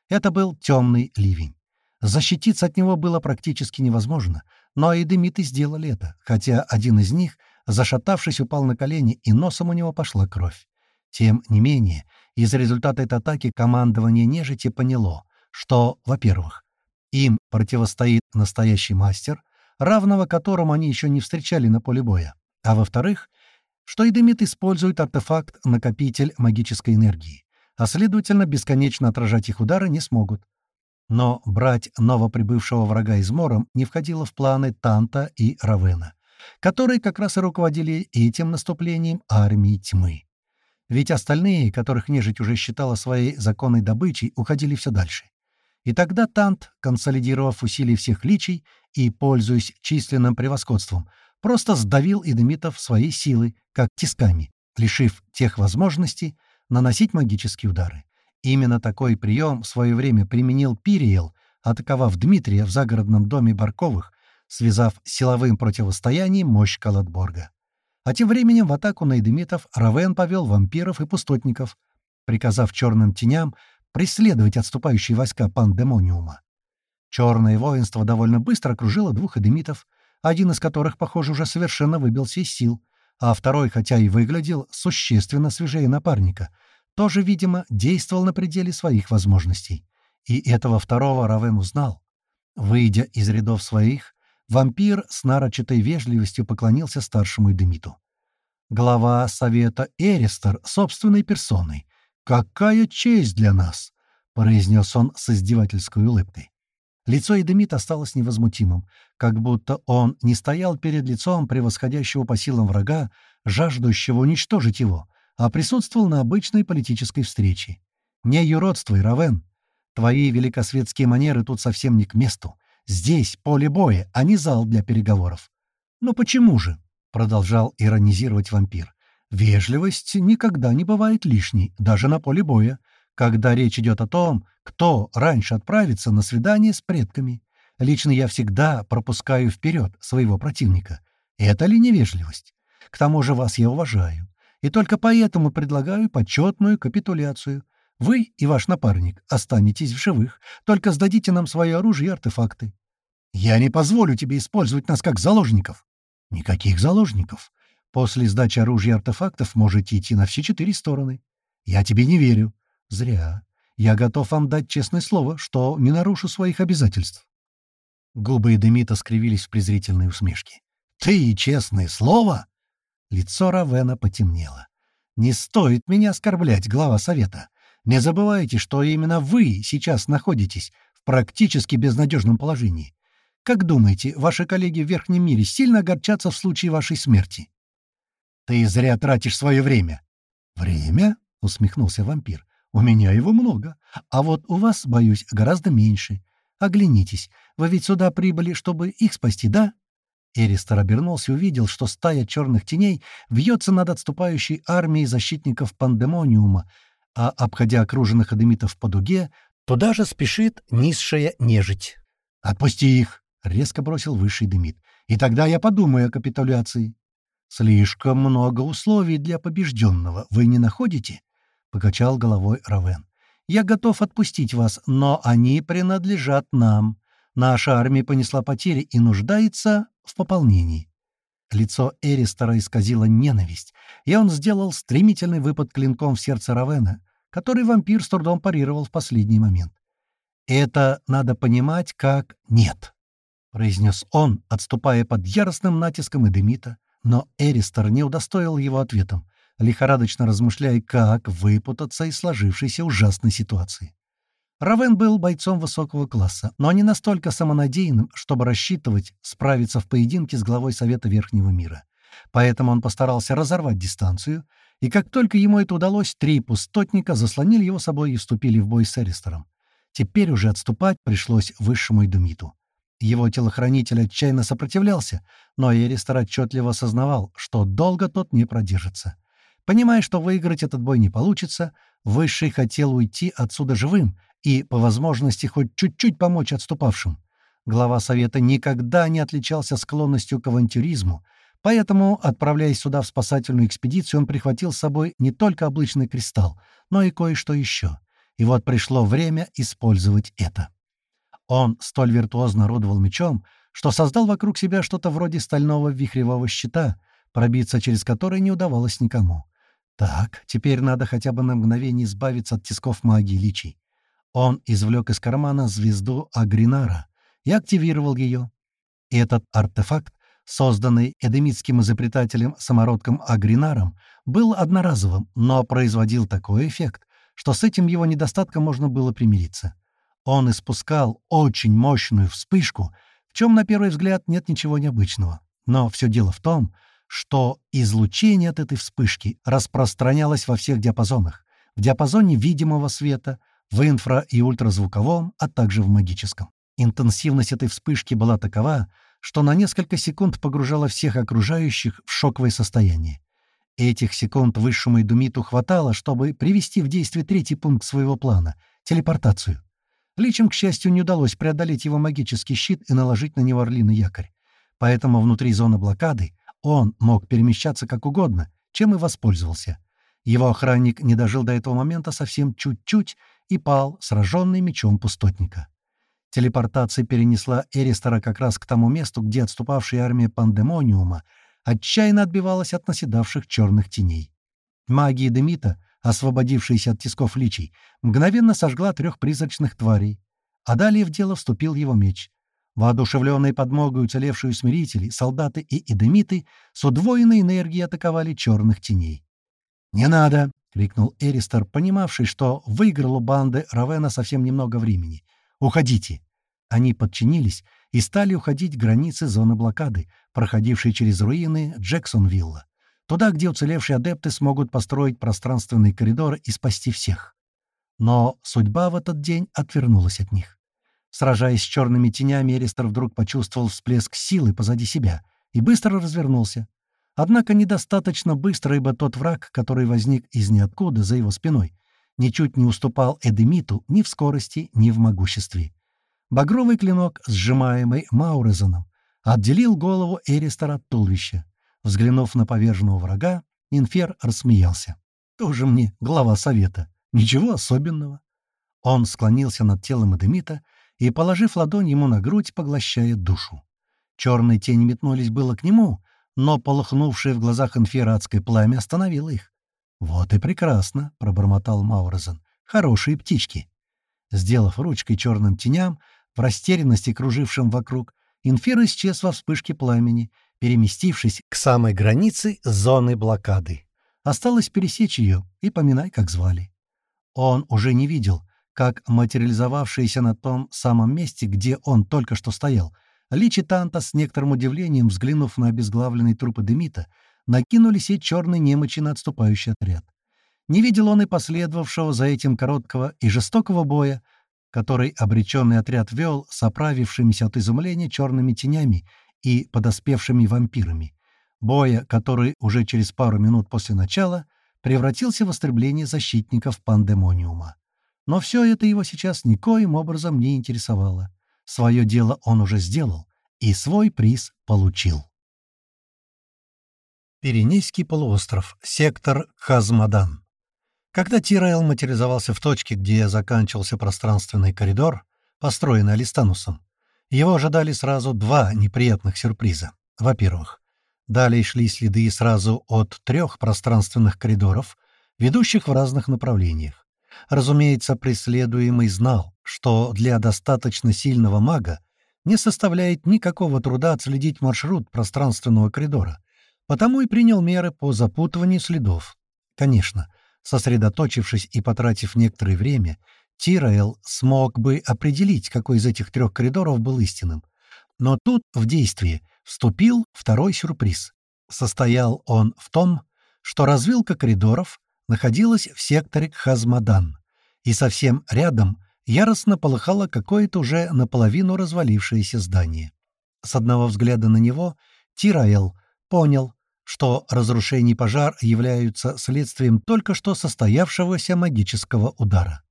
Это был темный ливень. Защититься от него было практически невозможно, но эдемиты сделали это, хотя один из них, зашатавшись, упал на колени, и носом у него пошла кровь. Тем не менее, из результата этой атаки командование нежити поняло, что, во-первых, им противостоит настоящий мастер, равного которому они еще не встречали на поле боя, а во-вторых, что Эдемит использует артефакт-накопитель магической энергии, а следовательно, бесконечно отражать их удары не смогут. Но брать новоприбывшего врага измором не входило в планы Танта и Равена, которые как раз и руководили этим наступлением армии тьмы. Ведь остальные, которых нежить уже считала своей законной добычей, уходили все дальше. И тогда Тант, консолидировав усилия всех личий и пользуясь численным превосходством, просто сдавил идемитов своей силы, как тисками, лишив тех возможностей наносить магические удары. Именно такой прием в свое время применил Пириел, атаковав Дмитрия в загородном доме Барковых, связав силовым противостоянием мощь Калатборга. А тем временем в атаку на эдемитов Равен повел вампиров и пустотников, приказав черным теням преследовать отступающие войска пандемониума. Черное воинство довольно быстро окружило двух эдемитов, один из которых, похоже, уже совершенно выбился из сил, а второй, хотя и выглядел существенно свежее напарника, тоже, видимо, действовал на пределе своих возможностей. И этого второго Равен узнал. Выйдя из рядов своих, Вампир с нарочатой вежливостью поклонился старшему Эдемиту. Глава совета Эристер собственной персоной. «Какая честь для нас!» — произнес он с издевательской улыбкой. Лицо Эдемита осталось невозмутимым, как будто он не стоял перед лицом превосходящего по силам врага, жаждущего уничтожить его, а присутствовал на обычной политической встрече. «Не юродствуй, Равен. Твои великосветские манеры тут совсем не к месту. Здесь поле боя, а не зал для переговоров. «Но почему же?» — продолжал иронизировать вампир. «Вежливость никогда не бывает лишней, даже на поле боя, когда речь идет о том, кто раньше отправится на свидание с предками. Лично я всегда пропускаю вперед своего противника. Это ли невежливость? К тому же вас я уважаю. И только поэтому предлагаю почетную капитуляцию. Вы и ваш напарник останетесь в живых, только сдадите нам свое оружие и артефакты. Я не позволю тебе использовать нас как заложников. Никаких заложников. После сдачи оружия и артефактов можете идти на все четыре стороны. Я тебе не верю. Зря. Я готов вам дать честное слово, что не нарушу своих обязательств. Губы Эдемита скривились в презрительной усмешке. «Ты честное слово?» Лицо Равена потемнело. «Не стоит меня оскорблять, глава совета. Не забывайте, что именно вы сейчас находитесь в практически безнадежном положении. Как думаете, ваши коллеги в Верхнем мире сильно огорчатся в случае вашей смерти?» «Ты зря тратишь свое время». «Время?» — усмехнулся вампир. «У меня его много, а вот у вас, боюсь, гораздо меньше. Оглянитесь, вы ведь сюда прибыли, чтобы их спасти, да?» Эристер обернулся и увидел, что стая черных теней вьется над отступающей армией защитников Пандемониума, а, обходя окруженных адемитов по дуге, туда же спешит низшая нежить. «Отпусти их!» — резко бросил высший дымит. «И тогда я подумаю о капитуляции». «Слишком много условий для побежденного, вы не находите?» — покачал головой Равен. Я готов отпустить вас, но они принадлежат нам. Наша армия понесла потери и нуждается в пополнении». Лицо Эристера исказило ненависть, и он сделал стремительный выпад клинком в сердце Равена, который вампир с трудом парировал в последний момент. «Это надо понимать как «нет», — произнес он, отступая под яростным натиском Эдемита, но Эристер не удостоил его ответом, лихорадочно размышляя, как выпутаться из сложившейся ужасной ситуации. Равен был бойцом высокого класса, но не настолько самонадеянным, чтобы рассчитывать справиться в поединке с главой Совета Верхнего мира. Поэтому он постарался разорвать дистанцию, и как только ему это удалось, три пустотника заслонили его собой и вступили в бой с Эристером. Теперь уже отступать пришлось высшему Эдумиту. Его телохранитель отчаянно сопротивлялся, но Эристер отчетливо осознавал, что долго тот не продержится. Понимая, что выиграть этот бой не получится, Высший хотел уйти отсюда живым и, по возможности, хоть чуть-чуть помочь отступавшим. Глава Совета никогда не отличался склонностью к авантюризму, поэтому, отправляясь сюда в спасательную экспедицию, он прихватил с собой не только обычный кристалл, но и кое-что еще. И вот пришло время использовать это. Он столь виртуозно орудовал мечом, что создал вокруг себя что-то вроде стального вихревого щита, пробиться через который не удавалось никому. Так, теперь надо хотя бы на мгновение избавиться от тисков магии личий. Он извлек из кармана звезду Агринара и активировал ее. И этот артефакт, созданный эдемитским изобретателем-самородком Агринаром, был одноразовым, но производил такой эффект, что с этим его недостатком можно было примириться. Он испускал очень мощную вспышку, в чем на первый взгляд нет ничего необычного. Но все дело в том, что излучение от этой вспышки распространялось во всех диапазонах. В диапазоне видимого света, в инфра- и ультразвуковом, а также в магическом. Интенсивность этой вспышки была такова, что на несколько секунд погружала всех окружающих в шоковое состояние. Этих секунд высшему Эдумиту хватало, чтобы привести в действие третий пункт своего плана — телепортацию. Личем, к счастью, не удалось преодолеть его магический щит и наложить на него орлиный якорь. Поэтому внутри зоны блокады он мог перемещаться как угодно, чем и воспользовался. Его охранник не дожил до этого момента совсем чуть-чуть и пал, сраженный мечом пустотника. Телепортация перенесла Эристера как раз к тому месту, где отступавшая армия Пандемониума отчаянно отбивалась от наседавших черных теней. Магия Демита, освободившаяся от тисков личий, мгновенно сожгла трех призрачных тварей, а далее в дело вступил его меч. Воодушевленные подмогой уцелевшие смирители, солдаты и эдемиты с удвоенной энергией атаковали черных теней. «Не надо!» — крикнул Эристер, понимавший, что выиграл у банды Равена совсем немного времени. «Уходите!» Они подчинились и стали уходить границы зоны блокады, проходившей через руины Джексонвилла, туда, где уцелевшие адепты смогут построить пространственные коридоры и спасти всех. Но судьба в этот день отвернулась от них. Сражаясь с черными тенями, Эристер вдруг почувствовал всплеск силы позади себя и быстро развернулся. Однако недостаточно быстро, ибо тот враг, который возник из ниоткуда за его спиной, ничуть не уступал Эдемиту ни в скорости, ни в могуществе. Багровый клинок, сжимаемый Маурезоном, отделил голову Эристера от туловища. Взглянув на поверженного врага, Инфер рассмеялся. «Тоже мне глава совета. Ничего особенного». Он склонился над телом Эдемита и, положив ладонь ему на грудь, поглощая душу. Черные тени метнулись было к нему, но полыхнувшее в глазах инфера пламя остановило их. «Вот и прекрасно», — пробормотал Маурозен. «Хорошие птички». Сделав ручкой черным теням, в растерянности кружившим вокруг, инфер исчез во вспышке пламени, переместившись к самой границе зоны блокады. Осталось пересечь ее и поминай, как звали. Он уже не видел, как материализовавшиеся на том самом месте, где он только что стоял, Личи Танта, с некоторым удивлением взглянув на обезглавленный труп Демита, накинули сеть черной немочи на отступающий отряд. Не видел он и последовавшего за этим короткого и жестокого боя, который обреченный отряд вел с оправившимися от изумления черными тенями и подоспевшими вампирами. Боя, который уже через пару минут после начала превратился в истребление защитников пандемониума. Но все это его сейчас никоим образом не интересовало. Свое дело он уже сделал и свой приз получил. Пиренейский полуостров, сектор Хазмадан. Когда Тираэл материализовался в точке, где заканчивался пространственный коридор, построенный Алистанусом, его ожидали сразу два неприятных сюрприза. Во-первых, далее шли следы сразу от трех пространственных коридоров, ведущих в разных направлениях. Разумеется, преследуемый знал, что для достаточно сильного мага не составляет никакого труда отследить маршрут пространственного коридора, потому и принял меры по запутыванию следов. Конечно, сосредоточившись и потратив некоторое время, Тираэл смог бы определить, какой из этих трех коридоров был истинным. Но тут в действие вступил второй сюрприз. Состоял он в том, что развилка коридоров находилась в секторе Хазмадан, и совсем рядом яростно полыхало какое-то уже наполовину развалившееся здание. С одного взгляда на него Тираэл понял, что разрушение пожар являются следствием только что состоявшегося магического удара.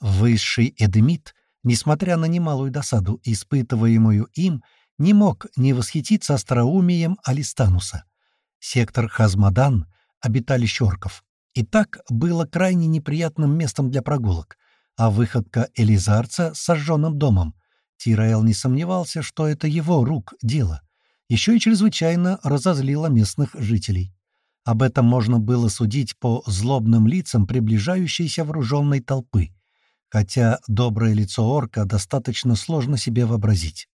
Высший Эдемит, несмотря на немалую досаду, испытываемую им, не мог не восхититься остроумием Алистануса. Сектор Хазмадан — обиталище орков. И так было крайне неприятным местом для прогулок, а выходка Элизарца с сожженным домом. Тираэл не сомневался, что это его рук дело. Еще и чрезвычайно разозлило местных жителей. Об этом можно было судить по злобным лицам приближающейся вооруженной толпы хотя доброе лицо орка достаточно сложно себе вообразить.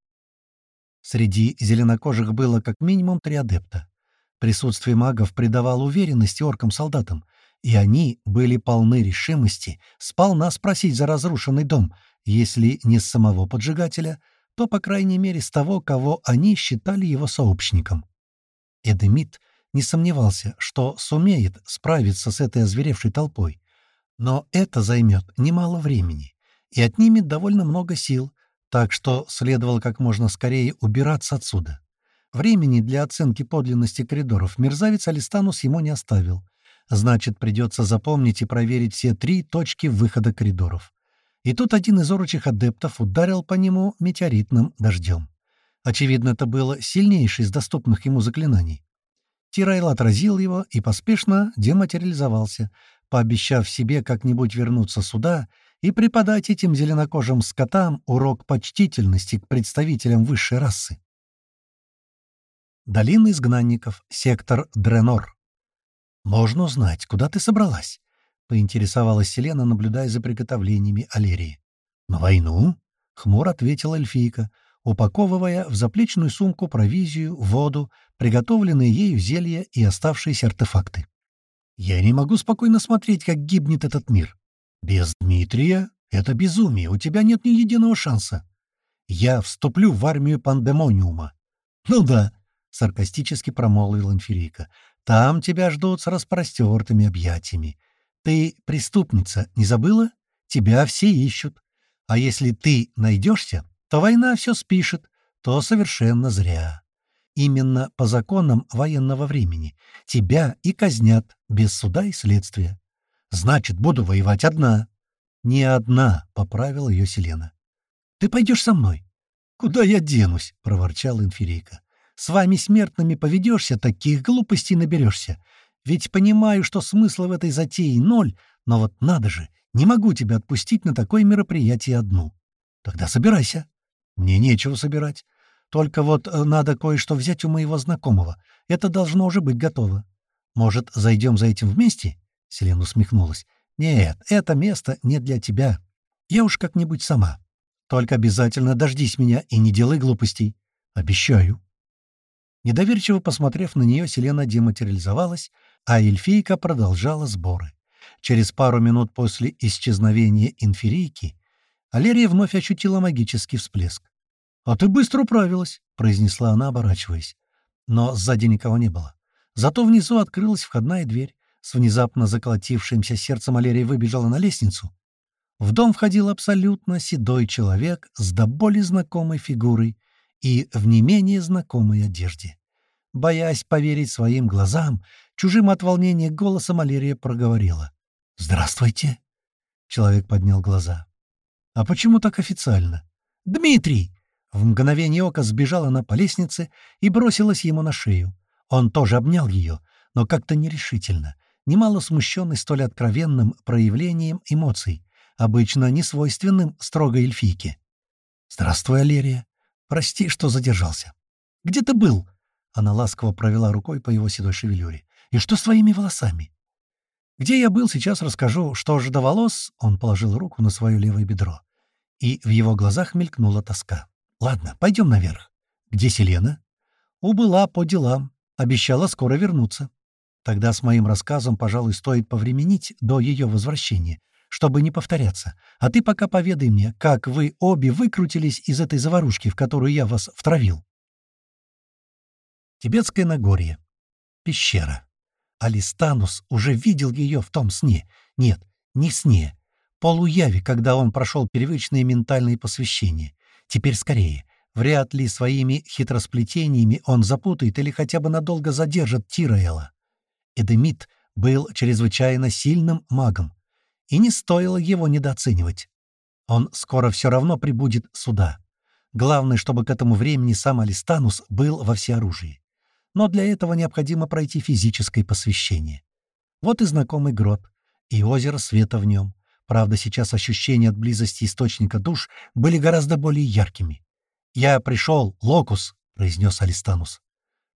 Среди зеленокожих было как минимум три адепта. Присутствие магов придавало уверенности оркам-солдатам, и они были полны решимости сполна спросить за разрушенный дом, если не с самого поджигателя, то, по крайней мере, с того, кого они считали его сообщником. Эдемит не сомневался, что сумеет справиться с этой озверевшей толпой, но это займет немало времени и отнимет довольно много сил, так что следовало как можно скорее убираться отсюда. Времени для оценки подлинности коридоров мерзавец Алистанус ему не оставил. Значит, придется запомнить и проверить все три точки выхода коридоров. И тут один из орочих адептов ударил по нему метеоритным дождем. Очевидно, это было сильнейшее из доступных ему заклинаний. Тирайл отразил его и поспешно дематериализовался, пообещав себе как-нибудь вернуться сюда и преподать этим зеленокожим скотам урок почтительности к представителям высшей расы. Долина изгнанников, сектор Дренор. «Можно узнать, куда ты собралась?» — поинтересовалась Селена, наблюдая за приготовлениями Алерии. «На войну?» — хмур ответила эльфийка, упаковывая в заплечную сумку провизию, воду, приготовленные ею зелья и оставшиеся артефакты. Я не могу спокойно смотреть, как гибнет этот мир. Без Дмитрия это безумие, у тебя нет ни единого шанса. Я вступлю в армию пандемониума. Ну да, саркастически промолвил Инферийка. Там тебя ждут с распростертыми объятиями. Ты преступница, не забыла? Тебя все ищут. А если ты найдешься, то война все спишет, то совершенно зря. Именно по законам военного времени тебя и казнят без суда и следствия. Значит, буду воевать одна. Не одна, — поправила ее Селена. Ты пойдешь со мной. Куда я денусь? — проворчал Инферийка. С вами смертными поведешься, таких глупостей наберешься. Ведь понимаю, что смысла в этой затее ноль, но вот надо же, не могу тебя отпустить на такое мероприятие одну. Тогда собирайся. Мне нечего собирать. Только вот э, надо кое-что взять у моего знакомого. Это должно уже быть готово. Может, зайдем за этим вместе?» Селен усмехнулась. «Нет, это место не для тебя. Я уж как-нибудь сама. Только обязательно дождись меня и не делай глупостей. Обещаю». Недоверчиво посмотрев на нее, Селена дематериализовалась, а эльфийка продолжала сборы. Через пару минут после исчезновения инферийки Алерия вновь ощутила магический всплеск. «А ты быстро управилась», — произнесла она, оборачиваясь. Но сзади никого не было. Зато внизу открылась входная дверь. С внезапно заколотившимся сердцем Алерия выбежала на лестницу. В дом входил абсолютно седой человек с до боли знакомой фигурой и в не менее знакомой одежде. Боясь поверить своим глазам, чужим от волнения голосом Алерия проговорила. «Здравствуйте!» Человек поднял глаза. «А почему так официально?» «Дмитрий!» В мгновение ока сбежала она по лестнице и бросилась ему на шею. Он тоже обнял ее, но как-то нерешительно. немало смущенный столь откровенным проявлением эмоций, обычно не свойственным строгой эльфийке. «Здравствуй, Алерия. Прости, что задержался. Где ты был?» Она ласково провела рукой по его седой шевелюре. «И что с твоими волосами?» «Где я был, сейчас расскажу. Что же до волос?» Он положил руку на свое левое бедро. И в его глазах мелькнула тоска. «Ладно, пойдем наверх. Где Селена?» «Убыла по делам. Обещала скоро вернуться. Тогда с моим рассказом, пожалуй, стоит повременить до ее возвращения, чтобы не повторяться. А ты пока поведай мне, как вы обе выкрутились из этой заварушки, в которую я вас втравил. Тибетское Нагорье. Пещера. Алистанус уже видел ее в том сне. Нет, не сне. Полуяви, когда он прошел первичные ментальные посвящения. Теперь скорее. Вряд ли своими хитросплетениями он запутает или хотя бы надолго задержит Тираэла. Эдемит был чрезвычайно сильным магом, и не стоило его недооценивать. Он скоро все равно прибудет сюда. Главное, чтобы к этому времени сам Алистанус был во всеоружии. Но для этого необходимо пройти физическое посвящение. Вот и знакомый грот, и озеро света в нем. Правда, сейчас ощущения от близости источника душ были гораздо более яркими. «Я пришел, Локус», — произнес Алистанус.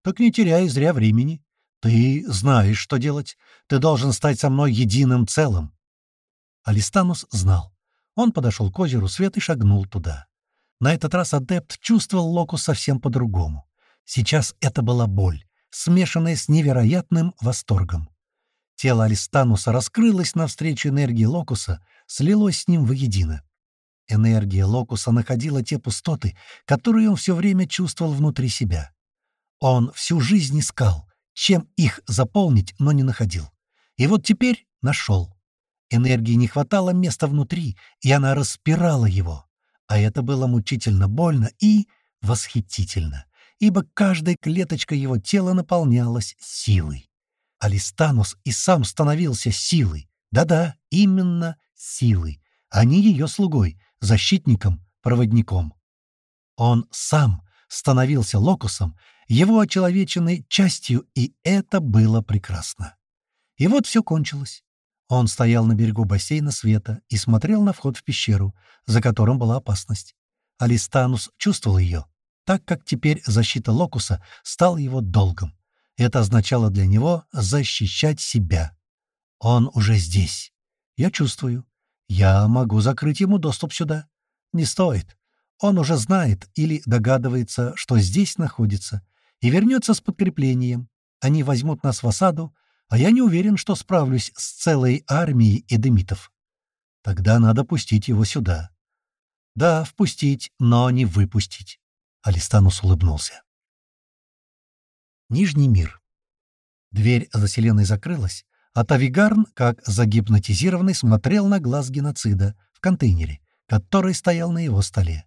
«Так не теряй зря времени. Ты знаешь, что делать. Ты должен стать со мной единым целым. Алистанус знал. Он подошел к озеру Свет и шагнул туда. На этот раз адепт чувствовал Локус совсем по-другому. Сейчас это была боль, смешанная с невероятным восторгом. Тело Алистануса раскрылось навстречу энергии Локуса, слилось с ним воедино. Энергия Локуса находила те пустоты, которые он все время чувствовал внутри себя. Он всю жизнь искал, чем их заполнить, но не находил. И вот теперь нашел. Энергии не хватало места внутри, и она распирала его. А это было мучительно больно и восхитительно, ибо каждая клеточка его тела наполнялась силой. Алистанус и сам становился силой. Да-да, именно силой, а не ее слугой, защитником, проводником. Он сам становился локусом, его очеловеченной частью, и это было прекрасно. И вот все кончилось. Он стоял на берегу бассейна света и смотрел на вход в пещеру, за которым была опасность. Алистанус чувствовал ее, так как теперь защита Локуса стала его долгом. Это означало для него защищать себя. Он уже здесь. Я чувствую. Я могу закрыть ему доступ сюда. Не стоит. Он уже знает или догадывается, что здесь находится, и вернется с подкреплением. Они возьмут нас в осаду, а я не уверен, что справлюсь с целой армией эдемитов. Тогда надо пустить его сюда. Да, впустить, но не выпустить. Алистанус улыбнулся. Нижний мир. Дверь за Селеной закрылась, а Тавигарн, как загипнотизированный, смотрел на глаз геноцида в контейнере, который стоял на его столе.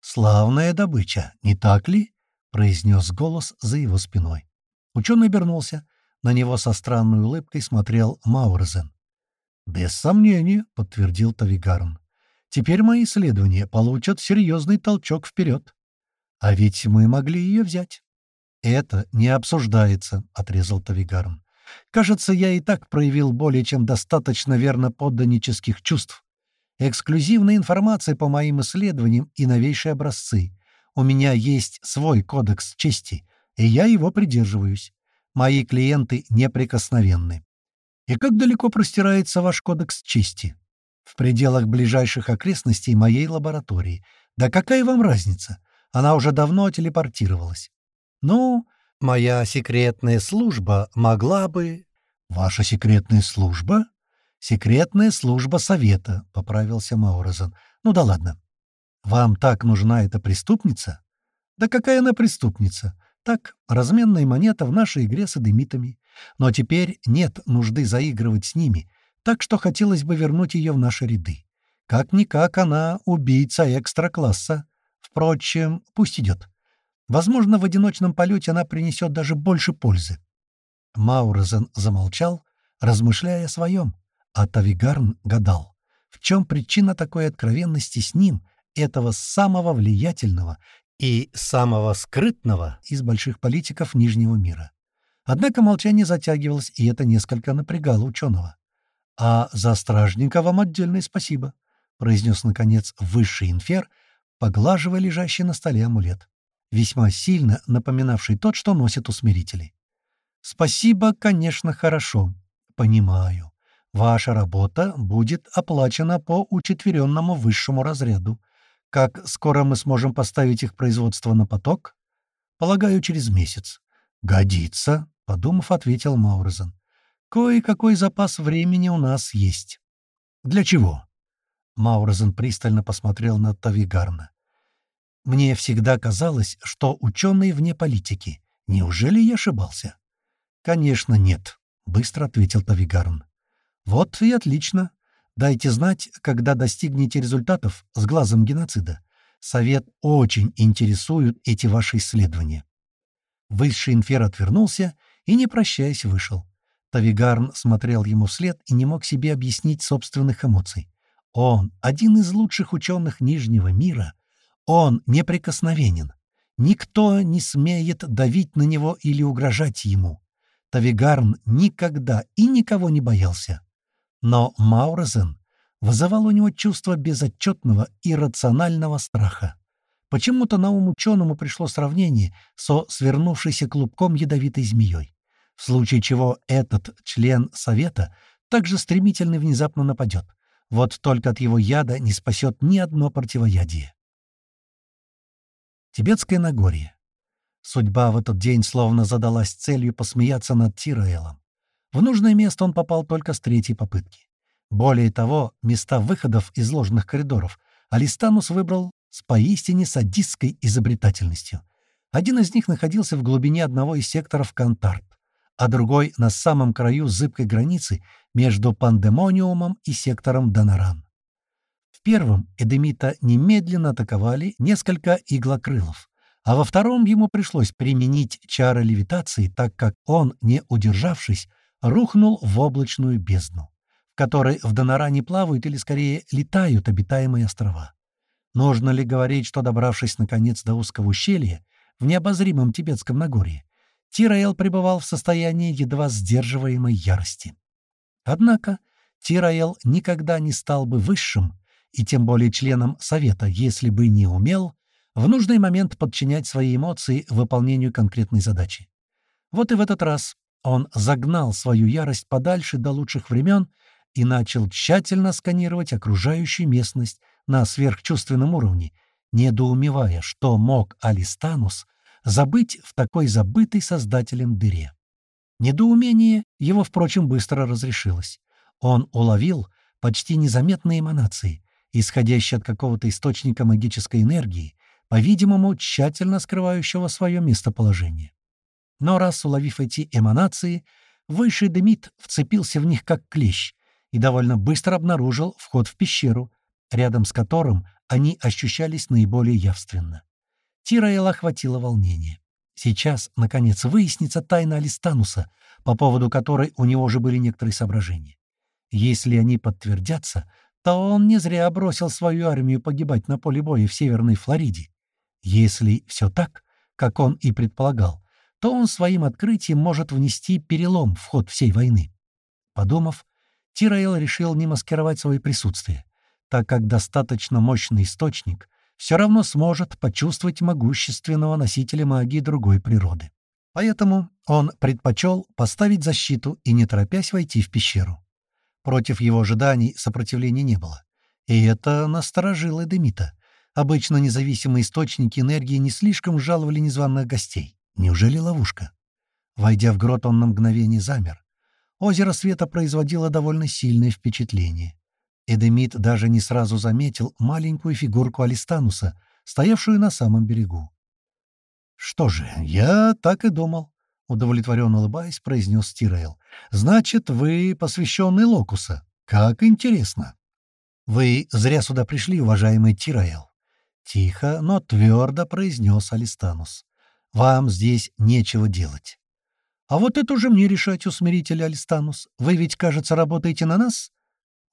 «Славная добыча, не так ли?» — произнес голос за его спиной. Ученый обернулся, на него со странной улыбкой смотрел Маурзен. «Без сомнения», — подтвердил Тавигарн. «Теперь мои исследования получат серьезный толчок вперед. А ведь мы могли ее взять». «Это не обсуждается», — отрезал Тавигарн. «Кажется, я и так проявил более чем достаточно верно подданнических чувств. Эксклюзивная информация по моим исследованиям и новейшие образцы. У меня есть свой кодекс чести, и я его придерживаюсь. Мои клиенты неприкосновенны. И как далеко простирается ваш кодекс чести? В пределах ближайших окрестностей моей лаборатории. Да какая вам разница? Она уже давно телепортировалась. Ну, моя секретная служба могла бы... Ваша секретная служба? Секретная служба совета, — поправился Маурозен. Ну да ладно. Вам так нужна эта преступница? Да какая она преступница? Так, разменная монета в нашей игре с эдемитами. Но теперь нет нужды заигрывать с ними, так что хотелось бы вернуть ее в наши ряды. Как-никак она убийца экстра-класса. Впрочем, пусть идет. Возможно, в одиночном полете она принесет даже больше пользы. Маурезен замолчал, размышляя о своем, а Тавигарн гадал, в чем причина такой откровенности с ним, этого самого влиятельного и самого скрытного из больших политиков Нижнего мира. Однако молчание затягивалось, и это несколько напрягало ученого. «А за стражника вам отдельное спасибо», — произнес, наконец, высший инфер, поглаживая лежащий на столе амулет, весьма сильно напоминавший тот, что носят усмирители. «Спасибо, конечно, хорошо. Понимаю. Ваша работа будет оплачена по учетверенному высшему разряду. Как скоро мы сможем поставить их производство на поток? Полагаю, через месяц. Годится, — подумав, ответил Маурзен. Кое-какой запас времени у нас есть. Для чего? Маурзен пристально посмотрел на Тавигарна. Мне всегда казалось, что ученые вне политики. Неужели я ошибался? Конечно, нет, — быстро ответил Тавигарн. Вот и отлично. Дайте знать, когда достигнете результатов с глазом геноцида. Совет очень интересуют эти ваши исследования. Высший инфер отвернулся и, не прощаясь, вышел. Тавигарн смотрел ему вслед и не мог себе объяснить собственных эмоций. Он — один из лучших ученых Нижнего мира. Он неприкосновенен. Никто не смеет давить на него или угрожать ему. Тавигарн никогда и никого не боялся. Но Маурезен вызывал у него чувство безотчетного и рационального страха. Почему-то на ум ученому пришло сравнение со свернувшейся клубком ядовитой змеей, в случае чего этот член Совета также стремительно и внезапно нападет. Вот только от его яда не спасет ни одно противоядие. Тибетское Нагорье. Судьба в этот день словно задалась целью посмеяться над Тираэлом. В нужное место он попал только с третьей попытки. Более того, места выходов из ложных коридоров Алистанус выбрал с поистине садистской изобретательностью. Один из них находился в глубине одного из секторов Кантарт, а другой — на самом краю зыбкой границы между Пандемониумом и сектором Доноран. В первом Эдемита немедленно атаковали несколько иглокрылов, а во втором ему пришлось применить чары левитации, так как он, не удержавшись, рухнул в облачную бездну, в которой в Доноране плавают или, скорее, летают обитаемые острова. Нужно ли говорить, что, добравшись, наконец, до узкого ущелья, в необозримом Тибетском Нагорье, Тираэл пребывал в состоянии едва сдерживаемой ярости. Однако Тираэл никогда не стал бы высшим, и тем более членом Совета, если бы не умел в нужный момент подчинять свои эмоции выполнению конкретной задачи. Вот и в этот раз он загнал свою ярость подальше до лучших времен и начал тщательно сканировать окружающую местность на сверхчувственном уровне, недоумевая, что мог Алистанус забыть в такой забытой создателем дыре. Недоумение его, впрочем, быстро разрешилось. Он уловил почти незаметные эманации, исходящие от какого-то источника магической энергии, по-видимому, тщательно скрывающего свое местоположение. Но раз уловив эти эманации, высший Демид вцепился в них как клещ и довольно быстро обнаружил вход в пещеру, рядом с которым они ощущались наиболее явственно. Тираэла охватило волнение. Сейчас, наконец, выяснится тайна Алистануса, по поводу которой у него уже были некоторые соображения. Если они подтвердятся, то он не зря бросил свою армию погибать на поле боя в Северной Флориде. Если все так, как он и предполагал, то он своим открытием может внести перелом в ход всей войны. Подумав, Тираэл решил не маскировать свое присутствие, так как достаточно мощный источник все равно сможет почувствовать могущественного носителя магии другой природы. Поэтому он предпочел поставить защиту и не торопясь войти в пещеру. Против его ожиданий сопротивления не было. И это насторожило Демита. Обычно независимые источники энергии не слишком жаловали незваных гостей. Неужели ловушка? Войдя в грот, он на мгновение замер. Озеро света производило довольно сильное впечатление. Эдемид даже не сразу заметил маленькую фигурку Алистануса, стоявшую на самом берегу. «Что же, я так и думал», — удовлетворенно улыбаясь, произнес Тираэл. «Значит, вы посвященный Локуса. Как интересно». «Вы зря сюда пришли, уважаемый Тираэл», — тихо, но твердо произнес Алистанус. Вам здесь нечего делать. А вот это уже мне решать, усмиритель Альстанус. Вы ведь, кажется, работаете на нас?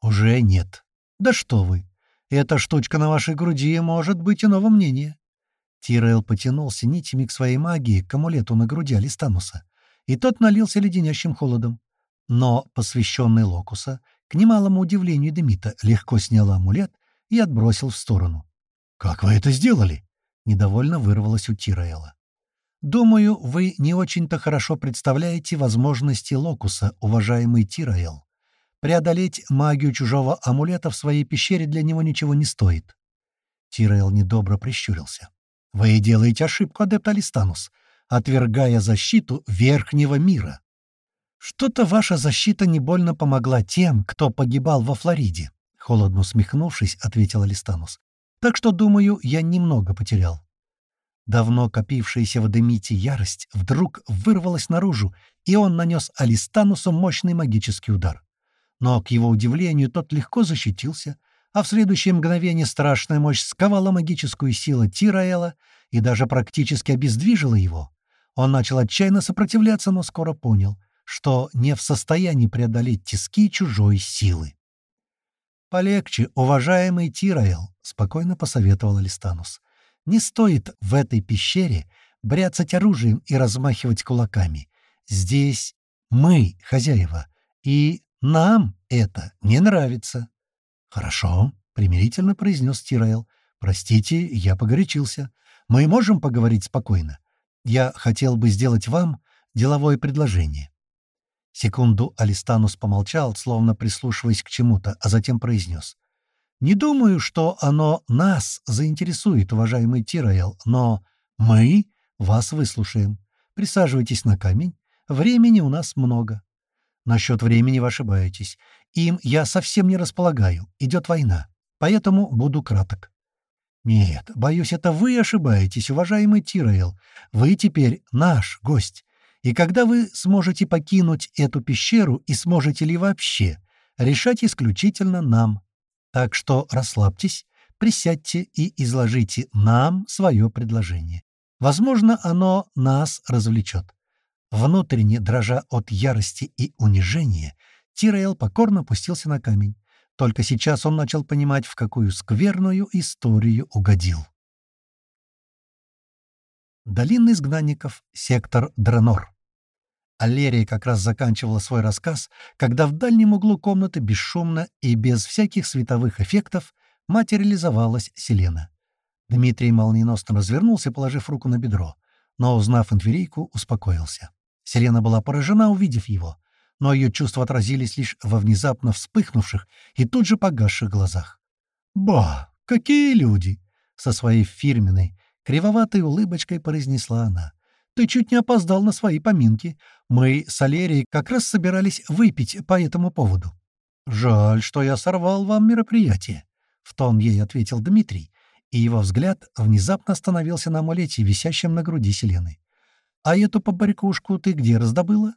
Уже нет. Да что вы. Эта штучка на вашей груди может быть иного мнения. Тирел потянулся нитями к своей магии, к амулету на груди Алистануса, и тот налился леденящим холодом. Но посвященный Локуса, к немалому удивлению Демита, легко снял амулет и отбросил в сторону. «Как вы это сделали?» — недовольно вырвалось у Тираэла. «Думаю, вы не очень-то хорошо представляете возможности Локуса, уважаемый Тираэл. Преодолеть магию чужого амулета в своей пещере для него ничего не стоит». Тираэл недобро прищурился. «Вы делаете ошибку, адепт Алистанус, отвергая защиту Верхнего мира. «Что-то ваша защита не больно помогла тем, кто погибал во Флориде», — холодно усмехнувшись, ответил Алистанус. «Так что, думаю, я немного потерял». Давно копившаяся в Адемите ярость вдруг вырвалась наружу, и он нанес Алистанусу мощный магический удар. Но, к его удивлению, тот легко защитился, а в следующее мгновение страшная мощь сковала магическую силу Тираэла и даже практически обездвижила его. Он начал отчаянно сопротивляться, но скоро понял — что не в состоянии преодолеть тиски чужой силы. «Полегче, уважаемый Тираэл», — спокойно посоветовал Алистанус. «Не стоит в этой пещере бряцать оружием и размахивать кулаками. Здесь мы хозяева, и нам это не нравится». «Хорошо», — примирительно произнес Тираэл. «Простите, я погорячился. Мы можем поговорить спокойно. Я хотел бы сделать вам деловое предложение. Секунду Алистанус помолчал, словно прислушиваясь к чему-то, а затем произнес. «Не думаю, что оно нас заинтересует, уважаемый Тираэл, но мы вас выслушаем. Присаживайтесь на камень. Времени у нас много. Насчет времени вы ошибаетесь. Им я совсем не располагаю. Идет война. Поэтому буду краток. Нет, боюсь, это вы ошибаетесь, уважаемый Тираэл. Вы теперь наш гость. И когда вы сможете покинуть эту пещеру и сможете ли вообще, решать исключительно нам. Так что расслабьтесь, присядьте и изложите нам свое предложение. Возможно, оно нас развлечет. Внутренне дрожа от ярости и унижения, Тираэл покорно опустился на камень. Только сейчас он начал понимать, в какую скверную историю угодил. Долина изгнанников, сектор Дранор. Алерия как раз заканчивала свой рассказ, когда в дальнем углу комнаты бесшумно и без всяких световых эффектов материализовалась Селена. Дмитрий молниеносно развернулся, положив руку на бедро, но, узнав инферийку, успокоился. Селена была поражена, увидев его, но ее чувства отразились лишь во внезапно вспыхнувших и тут же погасших глазах. «Ба, какие люди!» — со своей фирменной, Кривоватой улыбочкой произнесла она. «Ты чуть не опоздал на свои поминки. Мы с Алерией как раз собирались выпить по этому поводу». «Жаль, что я сорвал вам мероприятие», — в тон ей ответил Дмитрий, и его взгляд внезапно остановился на амулете, висящем на груди Селены. «А эту побарькушку ты где раздобыла?»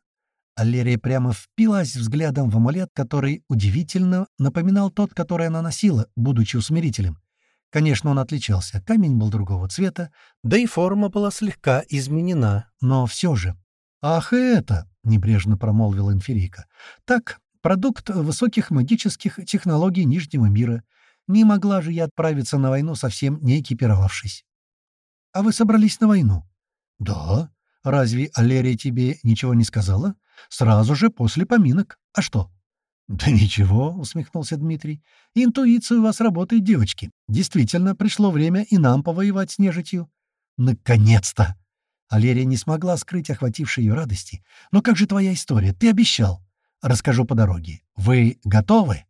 Аллерия прямо впилась взглядом в амулет, который удивительно напоминал тот, который она носила, будучи усмирителем. Конечно, он отличался, камень был другого цвета, да и форма была слегка изменена, но все же. «Ах, это!» — небрежно промолвила инферийка. «Так, продукт высоких магических технологий Нижнего мира. Не могла же я отправиться на войну, совсем не экипировавшись». «А вы собрались на войну?» «Да. Разве Алерия тебе ничего не сказала? Сразу же после поминок. А что?» «Да ничего», — усмехнулся Дмитрий. «Интуиция у вас работает, девочки. Действительно, пришло время и нам повоевать с нежитью». «Наконец-то!» Алерия не смогла скрыть охватившей ее радости. «Но как же твоя история? Ты обещал». «Расскажу по дороге. Вы готовы?»